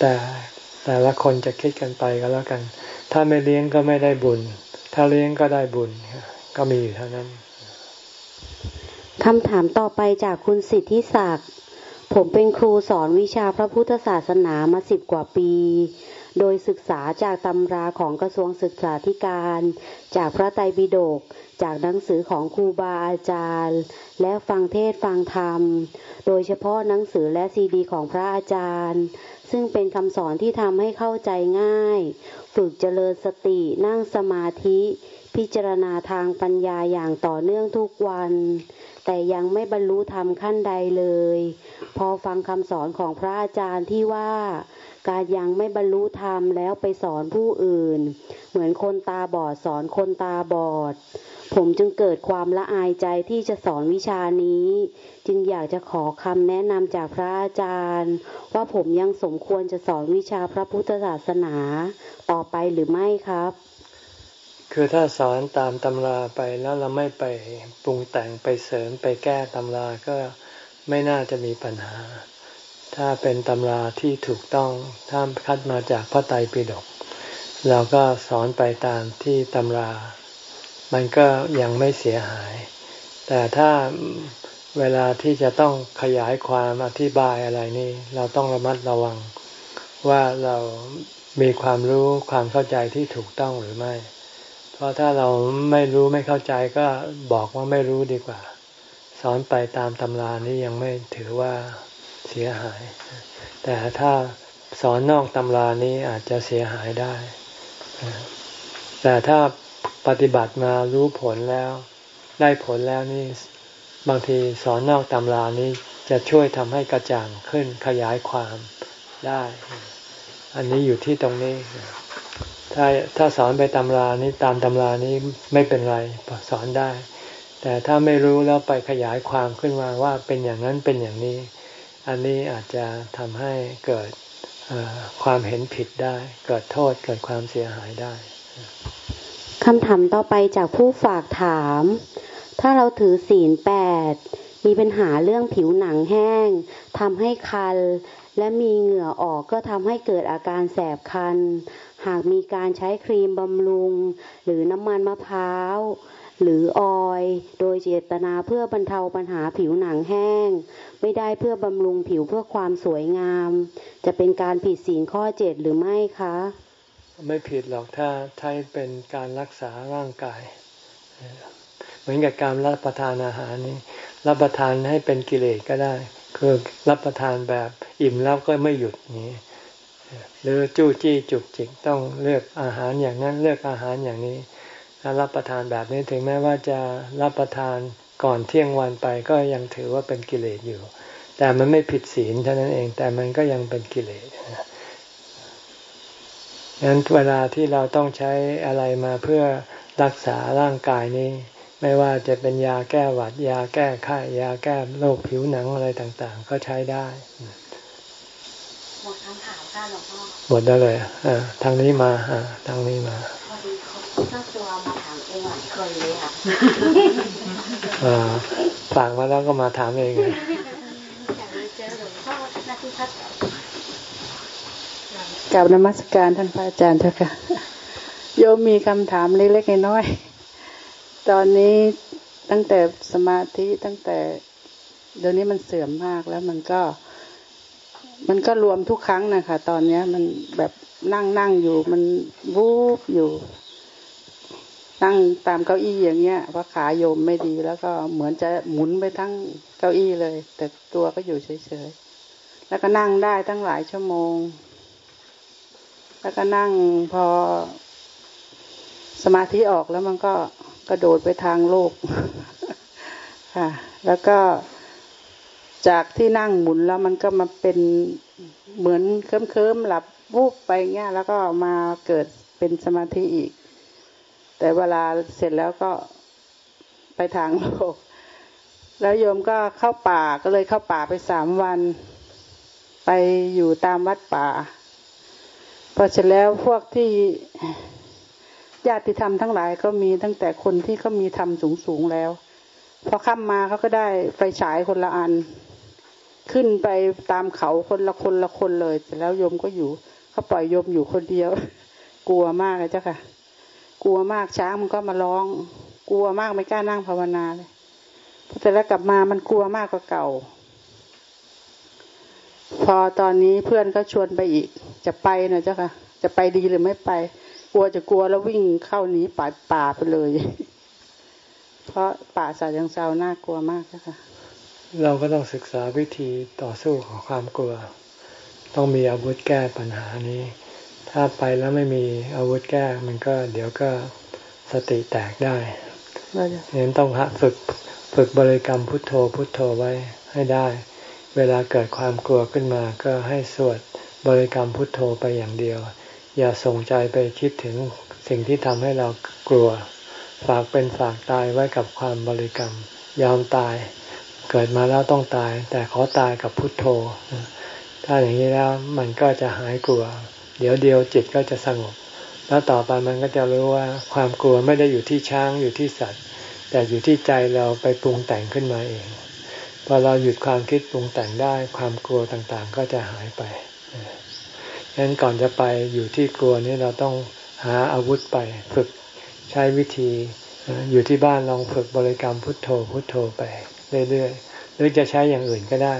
แต่แต่ละคนจะคิดกันไปก็แล้วกัน ถ้าไม่เลี้ยงก็ไม่ได้บุญ ถ้าเลี้ยงก็ได้บุญ ก็มีอยู่เท่านั้นคำถามต่อไปจากคุณสิทธิศักดิ์ผมเป็นครูสอนวิชาพระพุทธศาสนามาสิบกว่าปี โดยศึกษาจากตำราของกระทรวงศึกษาธิการ จากพระไตรปิฎก จากหนังสือของครูบาอาจารย์ และฟังเทศฟังธรรม โดยเฉพาะหนังสือและซีดีของพระอาจารย์ ซึ่งเป็นคำสอนที่ทำให้เข้าใจง่าย ฝึกเจริญสตินั่งสมาธิ พิจารณาทางปัญญาอย่างต่อเนื่องทุกวัน แต่ยังไม่บรรลุธรรมขั้นใดเลย พอฟังคำสอนของพระอาจารย์ที่ว่า การยังไม่บรรลุธรรมแล้วไปสอนผู้อื่น เหมือนคนตาบอดสอนคนตาบอด ผมจึงเกิดความละอายใจที่จะสอนวิชานี้ จึงอยากจะขอคำแนะนำจากพระอาจารย์ ว่าผมยังสมควรจะสอนวิชาพระพุทธศาสนา ต่อไปหรือไม่ครับ คือถ้าสอนตามตำราไปแล้วเราไม่ไปปรุงแต่งไปเสริมไปแก้ตำราก็ไม่น่าจะมีปัญหา ถ้าเป็นตำราที่ถูกต้องถ้าคัดมาจากพระไตรปิฎกเราก็สอนไปตามที่ตำรา มันก็ยังไม่เสียหาย แต่ถ้าเวลาที่จะต้องขยายความอธิบายอะไรนี่เราต้องระมัดระวัง ว่าเรามีความรู้ความเข้าใจที่ถูกต้องหรือไม่ เพราะถ้าเราไม่รู้ไม่เข้าใจก็บอกว่าไม่รู้ดีกว่าสสอนไปตามตำรานี้ยังไม่ถือว่าเสียหาย แต่ถ้าสอนนอกตำรานี้อาจจะเสียหายได้ แต่ถ้าปฏิบัติมารู้ผลแล้ว ได้ผลแล้วนี่บางทีสอนนอกตำรานี้จะช่วยทำให้กระจ่างขึ้นขยายความได้ อันนี้อยู่ที่ตรงนี้ ถ้าถ้าสอนไปตำรานี้ตามตำรานี้ไม่เป็นไรสอนได้ แต่ถ้าไม่รู้แล้วไปขยายความขึ้นมาว่าเป็นอย่างนั้นเป็นอย่างนี้ อันนี้อาจจะทำให้เกิดความเห็นผิดได้ เกิดโทษเกิดความเสียหายได้คำถามต่อไปจากผู้ฝากถาม ถ้าเราถือศีลแปดมีปัญหาเรื่องผิวหนังแห้งทำให้คัน และมีเหงื่อออกก็ทำให้เกิดอาการแสบคัน หากมีการใช้ครีมบำรุง หรือน้ำมันมะพร้าว หรือออยโดยเจตนาเพื่อบรรเทาปัญหาผิวหนังแห้ง ไม่ได้เพื่อบำรุงผิวเพื่อความสวยงาม จะเป็นการผิดศีลข้อเจ็ดหรือไม่คะ ไม่ผิดหรอกถ้าถ้เป็นการรักษาร่างกาย เหมือนกับการรับประทานอาหารนี่รับประทานให้เป็นกิเลสก็ได้ คือรับประทานแบบอิ่มแล้วก็ไม่หยุดนี้หรือจู้จี้จุกจิกต้องเลือกอาหารอย่างนั้นเลือกอาหารอย่างนี้ถ้ารับประทานแบบนี้ถึงแม้ว่าจะรับประทานก่อนเที่ยงวันไปก็ยังถือว่าเป็นกิเลสอยู่ แต่มันไม่ผิดศีลเท่านั้นเอง แต่มันก็ยังเป็นกิเลสงั้นเวลาที่เราต้องใช้อะไรมาเพื่อรักษาร่างกายนี้ ไม่ว่าจะเป็นยาแก้หวัด ยาแก้ไข้ยาแก้โรคผิวหนังอะไรต่าง ๆ ก็ใช้ได้ หมดคำถามค่ะหลวงพ่อหมดได้เลยอ่าทางนี้มาอ่าทางนี้มาพอดีเขาเจ้าตัวมาถามเองหลายคนเลยค่ะอ่าฝากมาแล้วก็มาถามเองเลยกับนมัสการท่านพระอาจารย์เถอะค่ะโยมมีคำถามเล็กๆน้อย ตอนนี้ตั้งแต่สมาธิตั้งแต่เดี๋ยวนี้มันเสื่อมมากแล้วมันก็ มันก็รวมทุกครั้งนะคะตอนเนี้ย มันแบบนั่งนั่งอยู่ มันวูบอยู่ นั่งตามเก้าอี้อย่างเงี้ยเพราะขาโยมไม่ดีแล้วก็เหมือนจะหมุนไปทั้งเก้าอี้เลย แต่ตัวก็อยู่เฉยๆแล้วก็นั่งได้ตั้งหลายชั่วโมง แล้วก็นั่งพอสมาธิออกแล้วมันก็กระโดดไปทางโลกค่ะ แล้วก็จากที่นั่งหมุนแล้วมันก็มาเป็นเหมือนเคลิ้มเคิมหลับวูบไปเงี้ยแล้วก็มาเกิดเป็นสมาธิอีก แต่เวลาเสร็จแล้วก็ไปทางโลก แล้วโยมก็เข้าป่าก็เลยเข้าป่าไปสามวัน ไปอยู่ตามวัดป่า พอเสร็จแล้วพวกที่ ญาติธรรมทั้งหลายก็มีตั้งแต่คนที่เขามีธรรมสูงสูงแล้ว พอข้ามมาเขาก็ได้ไฟฉายคนละอัน ขึ้นไปตามเขาคนละคนละคนเลยแต่แล้วโยมก็อยู่เขาปล่อยโยมอยู่คนเดียว กลัวมากเลยเจ้าค่ะ กลัวมากช้างมันก็มาร้อง กลัวมากไม่กล้านั่งภาวนาเลยพอแต่แล้วกลับมามันกลัวมากกว่าเก่า พอตอนนี้เพื่อนก็ชวนไปอีก จะไปนะเจ้าค่ะ จะไปดีหรือไม่ไป กลัวจะกลัวแล้ววิ่งเข้าหนีป่าป่าไปเลย เพราะป่าสายยังเซาน่ากลัวมากนะคะเราก็ต้องศึกษาวิธีต่อสู้ของความกลัว ต้องมีอาวุธแก้ปัญหานี้ ถ้าไปแล้วไม่มีอาวุธแก้มันก็เดี๋ยวก็สติแตกได้เน้นต้องฝึกฝึกบริกรรมพุทโธพุทโธไว้ให้ได้ เวลาเกิดความกลัวขึ้นมาก็ให้สวดบริกรรมพุทโธไปอย่างเดียว อย่าส่งใจไปคิดถึงสิ่งที่ทำให้เรากลัว ฝากเป็นฝากตายไว้กับความบริกรรม ยอมตาย เกิดมาแล้วต้องตาย แต่ขอตายกับพุทโธ ถ้าอย่างนี้แล้วมันก็จะหายกลัว เดี๋ยวเดียวจิตก็จะสงบ แล้วต่อไปมันก็จะรู้ว่าความกลัวไม่ได้อยู่ที่ช้างอยู่ที่สัตว์ แต่อยู่ที่ใจเราไปปรุงแต่งขึ้นมาเองพอเราหยุดความคิดปรุงแต่งได้ความกลัวต่างๆ ก็จะหายไป ฉะนั้นก่อนจะไปอยู่ที่กลัวนี่เราต้องหาอาวุธไปฝึกใช้วิธีอยู่ที่บ้านลองฝึกบริกรรมพุทโธพุทโธไปเรื่อยๆหรือจะใช้อย่างอื่นก็ได้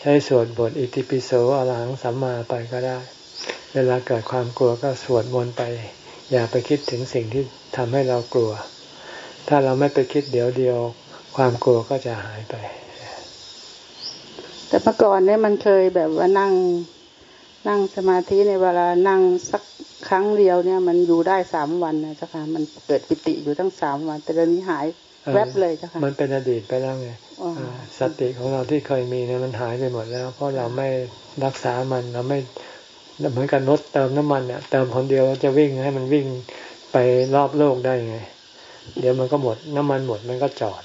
ใช้สวดบทอิติปิโสอรหังสัมมาไปก็ได้ เวลาเกิดความกลัวก็สวดมนต์ไป อย่าไปคิดถึงสิ่งที่ทำให้เรากลัว ถ้าเราไม่ไปคิดเดี๋ยวเดียว ความกลัวก็จะหายไป แต่เมื่อก่อนเนี่ยมันเคยแบบว่านั่ง นั่งสมาธิในเวลานั่งสักครั้งเดียวเนี่ย มันอยู่ได้สามวันนะเจ้าค่ะมันเกิดปิติอยู่ทั้งสามวัน แต่เดี๋ยวนี้หายแวบเลยเจ้าค่ะมันเป็นอดีตไปแล้วไงสติของเราที่เคยมีเนี่ยมันหายไปหมดแล้ว เพราะเราไม่รักษามันเราไม่เหมือนกับรถเติมน้ำมันเนี่ยเติมคนเดียวจะวิ่งให้มันวิ่งไปรอบโลกได้ไง เดี๋ยวมันก็หมดน้ำมันหมดมันก็จอด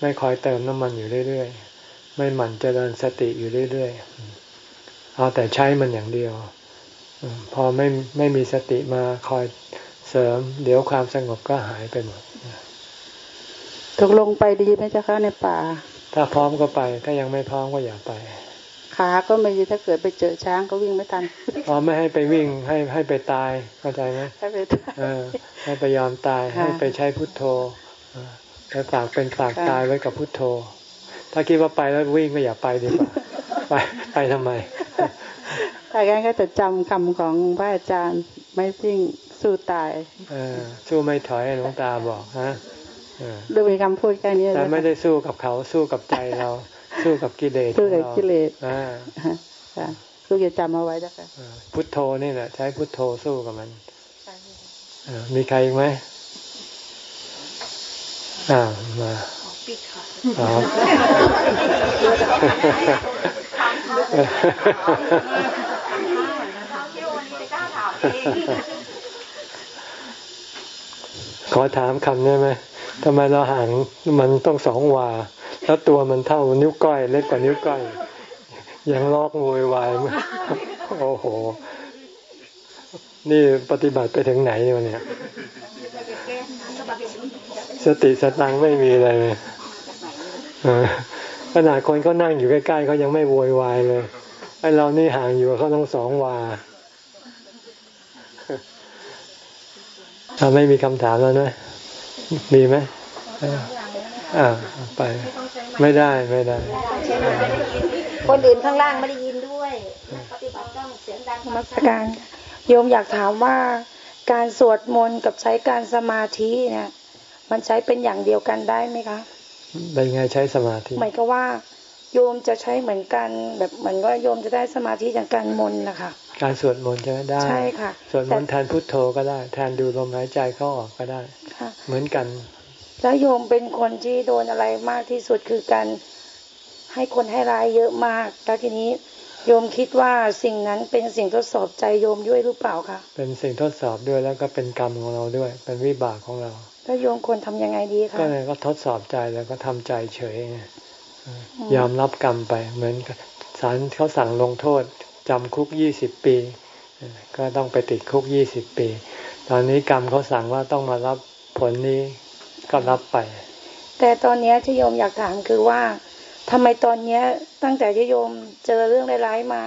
ไม่คอยเติมน้ำมันอยู่เรื่อยๆไม่หมั่นเจริญสติอยู่เรื่อยๆ เอาแต่ใช้มันอย่างเดียว พอไม่ไม่มีสติมาคอยเสริม เดี๋ยวความสงบก็หายไปหมดตกลงไปดีไหมเจ้าคะในป่า ถ้าพร้อมก็ไป ถ้ายังไม่พร้อมก็อย่าไป ขาก็ไม่ดีถ้าเกิดไปเจอช้างก็วิ่งไม่ทันอ๋อไม่ให้ไปวิ่งให้ให้ไปตายเข้าใจไหมให้ไปตายให้ไปยอมตายให้ไปใช้พุทโธไปฝากเป็นฝากตายไว้กับพุทโธ ถ้าคิดว่าไปแล้ววิ่งก็อย่าไปดีกว่า ไปไปทำไมถ้างั้นก็จะจำคำของพระอาจารย์ไม่วิ่งสู้ตายเออสู้ไม่ถอยหลวงตาบอกฮะดูมีคำพูดแค่นี้แต่ไม่ได้สู้กับเขาสู้กับใจเรา สู้กับกิเลสสู้กับกิเลสอ่าคือจะจำเอาไว้จ้ะค่ะพุทโธนี่แหละ ใช้พุทโธสู้กับมันมีใครอีกไหมอ่ามา ปิดค่ะขอถามคำได้ไหมทำไมเราห่างมันต้องสองวา แล้วตัวมันเท่านิ้วก้อยเล็กกว่านิ้วก้อย ยังลอกโวยวายมโอ้โห นี่ปฏิบัติไปถึงไหนเนี่ยสติสตังไม่มีอะไรเลย ขนาดคนเขานั่งอยู่ใกล้ๆเขายังไม่โวยวายเลยไอเรานี่ห่างอยู่เขาต้องสองวาถ้าไม่มีคำถามแล้วนะมีไหมอ่าไป ไม่ได้ไม่ได้ คนอื่นข้างล่างไม่ได้ยินด้วยปฏิบัติต้องเสียงดังมัสการโยมอยากถามว่าการสวดมนต์กับใช้การสมาธิเนี่ยมันใช้เป็นอย่างเดียวกันได้ไหมคะ เป็นไงใช้สมาธิหมายก็ว่า โยมจะใช้เหมือนกัน แบบเหมือนว่าโยมจะได้สมาธิจากการมนต์นะคะการสวดมนต์จะได้ใช่ค่ะสวดมนต์แทนพุทโธก็ได้ แทนดูลมหายใจเข้าออกก็ได้เหมือนกัน แล้วโยมเป็นคนที่โดนอะไรมากที่สุดคือการให้คนให้ร้ายเยอะมาก แล้วทีนี้โยมคิดว่าสิ่งนั้นเป็นสิ่งทดสอบใจโยมด้วยหรือเปล่าคะเป็นสิ่งทดสอบด้วยแล้วก็เป็นกรรมของเราด้วย เป็นวิบากของเรา แล้วโยมควรทำยังไงดีคะก็เลยก็ทดสอบใจแล้วก็ทำใจเฉยยอมรับกรรมไป เหมือนศาลเขาสั่งลงโทษจำคุกยี่สิบปี ก็ต้องไปติดคุกยี่สิบปี ตอนนี้กรรมเขาสั่งว่าต้องมารับผลนี้ก็รับไป แต่ตอนนี้ที่โยมอยากถามคือว่าทำไมตอนเนี้ยตั้งแต่ที่โยมเจอเรื่องร้ายๆมา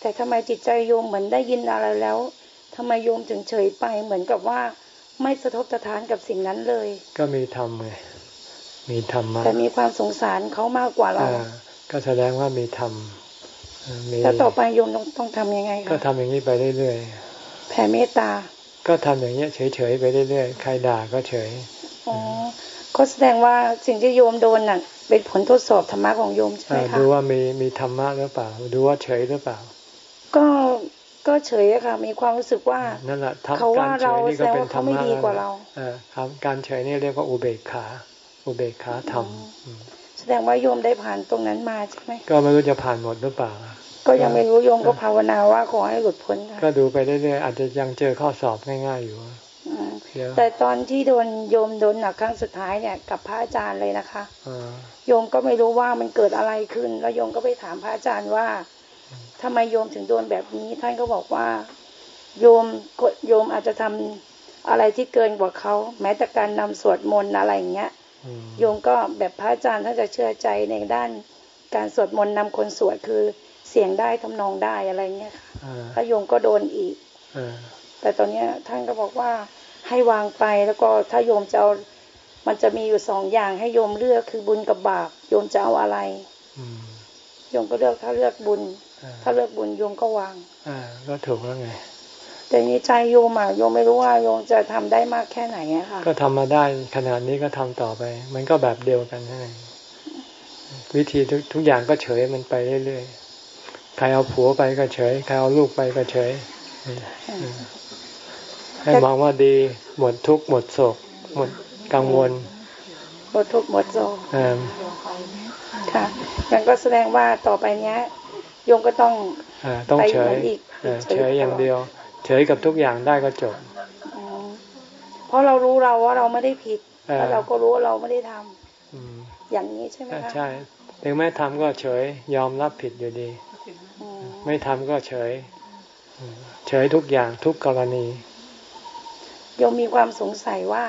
แต่ทำไมจิตใจโยมเหมือนได้ยินอะไรแล้วทำไมโยมถึงเฉยไปเหมือนกับว่า ไม่สะทกสะท้านกับสิ่งนั้นเลย ก็มีธรรมไงมีธรรมมาแต่มีความสงสารเขามากกว่าเราก็แสดงว่ามีธรรมแล้วต่อไปโยมต้องต้องทำยังไงคะก็ทำอย่างนี้ไปเรื่อยๆแผ่เมตตา ก็ทำอย่างเนี้ยเฉยๆไปเรื่อยๆใครด่าก็เฉยอ๋อก็แสดงว่าสิ่งที่โยมโดนน่ะ เป็นผลทดสอบธรรมะของโยมใช่ไหมคะดูว่ามีมีธรรมะหรือเปล่า ดูว่าเฉยหรือเปล่า ก็ ก็เฉยอะค่ะ มีความรู้สึกว่านั่นแหละเขาว่าเราแสดงว่าเขาไม่ดีกว่าเราเออครับการเฉยนี่เรียกว่าอุเบกขา อุเบกขาธรรมแสดงว่าโยมได้ผ่านตรงนั้นมาใช่ไหมก็ไม่รู้จะผ่านหมดหรือเปล่า ก็ยังไม่รู้โยมก็ภาวนาว่าขอให้หลุดพ้นก็ดูไปเรื่อยๆอาจจะยังเจอข้อสอบง่ายๆอยู่แต่ตอนที่โดนโยมโดนหนักครั้งสุดท้ายเนี่ยกับพระอาจารย์เลยนะคะโยมก็ไม่รู้ว่ามันเกิดอะไรขึ้น แล้วโยมก็ไปถามพระอาจารย์ว่า ทำไมโยมถึงโดนแบบนี้ ท่านก็บอกว่า โยมโยมอาจจะทำอะไรที่เกินกว่าเขาแม้แต่การนำสวดมนต์อะไรอย่างเงี้ยโยมก็แบบพระอาจารย์ท่านจะเชื่อใจในด้านการสวดมนต์นำคนสวดคือเสียงได้ทำนองได้อะไรเงี้ยค่ะพระโยมก็โดนอีกแต่ตอนนี้ท่านก็บอกว่าให้วางไปแล้วก็ถ้าโยมจะเอามันจะมีอยู่สองอย่างให้โยมเลือกคือบุญกับบาป โยมจะเอาอะไรโยมก็เลือกถ้าเลือกบุญ ถ้าเลือกบุญโยมก็วาง อ่า ก็ถูกแล้วไง แต่ในใจโยมอะโยมไม่รู้ว่าโยมจะทำได้มากแค่ไหนอะค่ะ ก็ทำมาได้ขนาดนี้ก็ทำต่อไป มันก็แบบเดียวกันนั่นเองวิธีทุกทุกอย่างก็เฉยมันไปเรื่อยๆ ใครเอาผัวไปก็เฉย ใครเอาลูกไปก็เฉย ให้มองว่าดี หมดทุกข์หมดโศก หมดกังวล หมดทุกข์หมดโศกอ่าค่ะงั้นก็แสดงว่าต่อไปเนี้ย โยมก็ต้องอ่าต้องเฉยไปอีกอ่าเฉยอย่างเดียว เฉยกับทุกอย่างได้ก็จบอ๋อเพราะเรารู้เราว่าเราไม่ได้ผิดเออแล้วเราก็รู้ว่าเราไม่ได้ทำอืมอย่างนี้ใช่ไหมคะใช่ถึงแม้ทำก็เฉย ยอมรับผิดอยู่ดีอืมไม่ทำก็เฉยอืมเฉยทุกอย่างทุกกรณีโยมมีความสงสัยว่า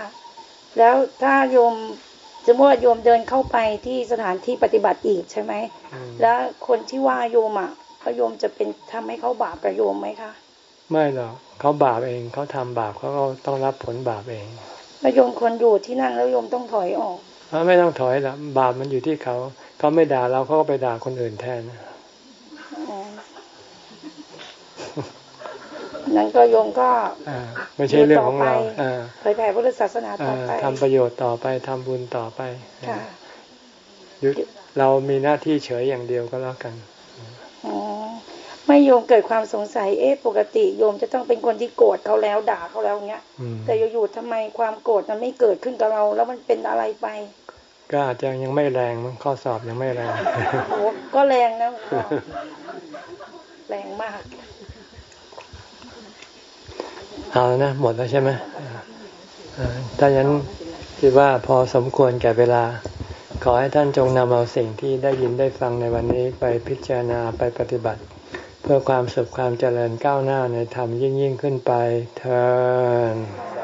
แล้วถ้าโยม สมมติว่าโยมเดินเข้าไปที่สถานที่ปฏิบัติอีกใช่ไหมอืมแล้วคนที่ว่าโยมอะพระโยมจะเป็นทำให้เขาบาปกับโยมไหมคะไม่หรอกเขาบาปเองเขาทำบาปเขาก็ต้องรับผลบาปเองแล้วโยมควรอยู่ที่นั่นแล้วโยมต้องถอยออกเขาไม่ต้องถอยหรอกบาปมันอยู่ที่เขาเขาไม่ด่าเราเขาก็ไปด่าคนอื่นแทนอ๋อ นั้นก็โยมก็อ่าไม่ใช่เรื่องของเราอยู่ต่อไปอ่าเผยแผ่พุทธศาสนาต่อไปอ่าทำประโยชน์ต่อไปทำบุญต่อไปค่ะหยุดเรามีหน้าที่เฉยอย่างเดียวก็แล้วกันอ๋อไม่โยมเกิดความสงสัยเอ๊ะปกติโยมจะต้องเป็นคนที่โกรธเขาแล้วด่าเขาแล้วเงี้ยอืมแต่อยู่ๆทำไมความโกรธมันไม่เกิดขึ้นกับเรา แล้วมันเป็นอะไรไป ก็อาจจะยังไม่แรงมั้งข้อสอบยังไม่แรงโอ้ก็แรงนะหลวงพ่อแรงมาก เอาแล้วนะหมดแล้วใช่ไหมถ้าอย่างนั้นคิดว่าพอสมควรแก่เวลา ขอให้ท่านจงนำเอาสิ่งที่ได้ยินได้ฟังในวันนี้ไปพิจารณาไปปฏิบัติ เพื่อความสุขความเจริญก้าวหน้าในธรรมยิ่งยิ่งขึ้นไปเธอ